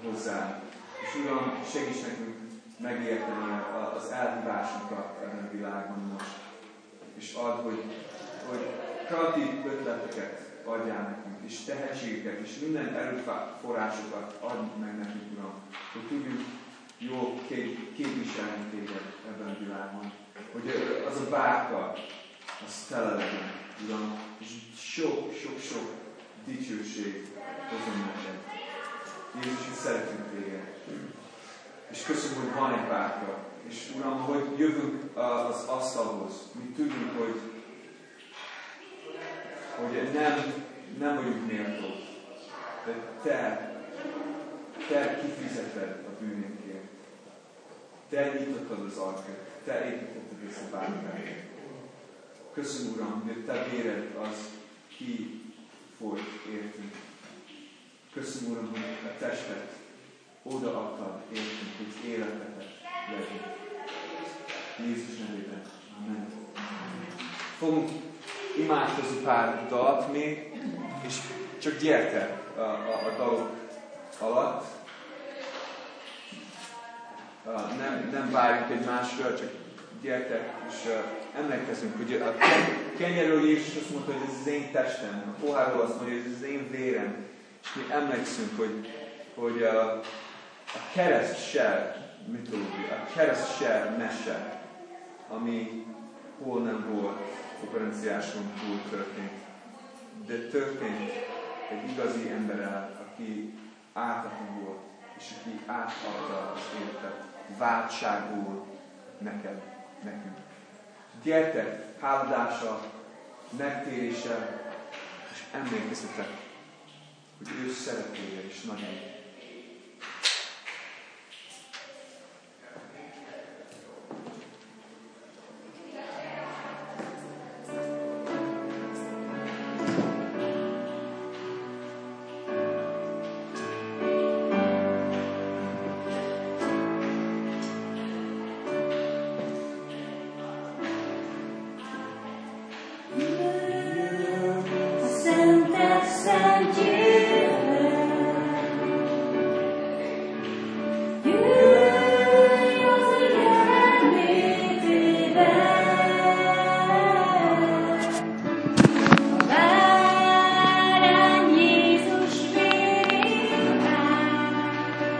hozzá. És Uram, segíts nekünk megérteni az elhívásunkat ebben a világban most. És add, hogy, hogy kreatív ötleteket adjál nekünk, és tehetségeket, és minden erőforrásokat adj meg nekünk, Uram, hogy tudjuk jó kép, képviselni téged ebben a világban. Hogy az a bárka, az tele legyen, Uram, és sok-sok-sok dicsőség hozom neked. Jézus, hogy szeretünk téged. És köszönöm, hogy van egy bárka. És Uram, hogy jövünk az asztalhoz. Mi tudjuk, hogy, hogy nem, nem vagyunk méltók. De Te, Te kifizeted a bűnünkért. Te nyitottad az arcát. Te építetted ezt a bárkát. Köszönöm, Uram, hogy Te véred az, ki folyt értünk. Köszönöm, Uram, hogy a testet odaadtad értünk, hogy életetet legyünk. Jézus nevében. Amen. Fogunk imádkozni pár dalt még, és csak gyertek a, a, a dalok alatt. Nem, nem várjunk egymásra, csak gyertek, és emlékezünk, hogy a kenyerről Jézus azt mondta, hogy ez az én testem, a pohárról azt mondja, hogy ez az én vérem, és mi emlékszünk, hogy, hogy a, a kereszt ser mitológia, a kereszt ser mese, ami hol nem volt operenciáson túl történt, de történt egy igazi emberrel, aki volt, és aki átadta az életet. Váltságul neked, nekünk. Gyertek, háladása, megtérése, és emlékezzetek, hogy ő szeretője és nagyon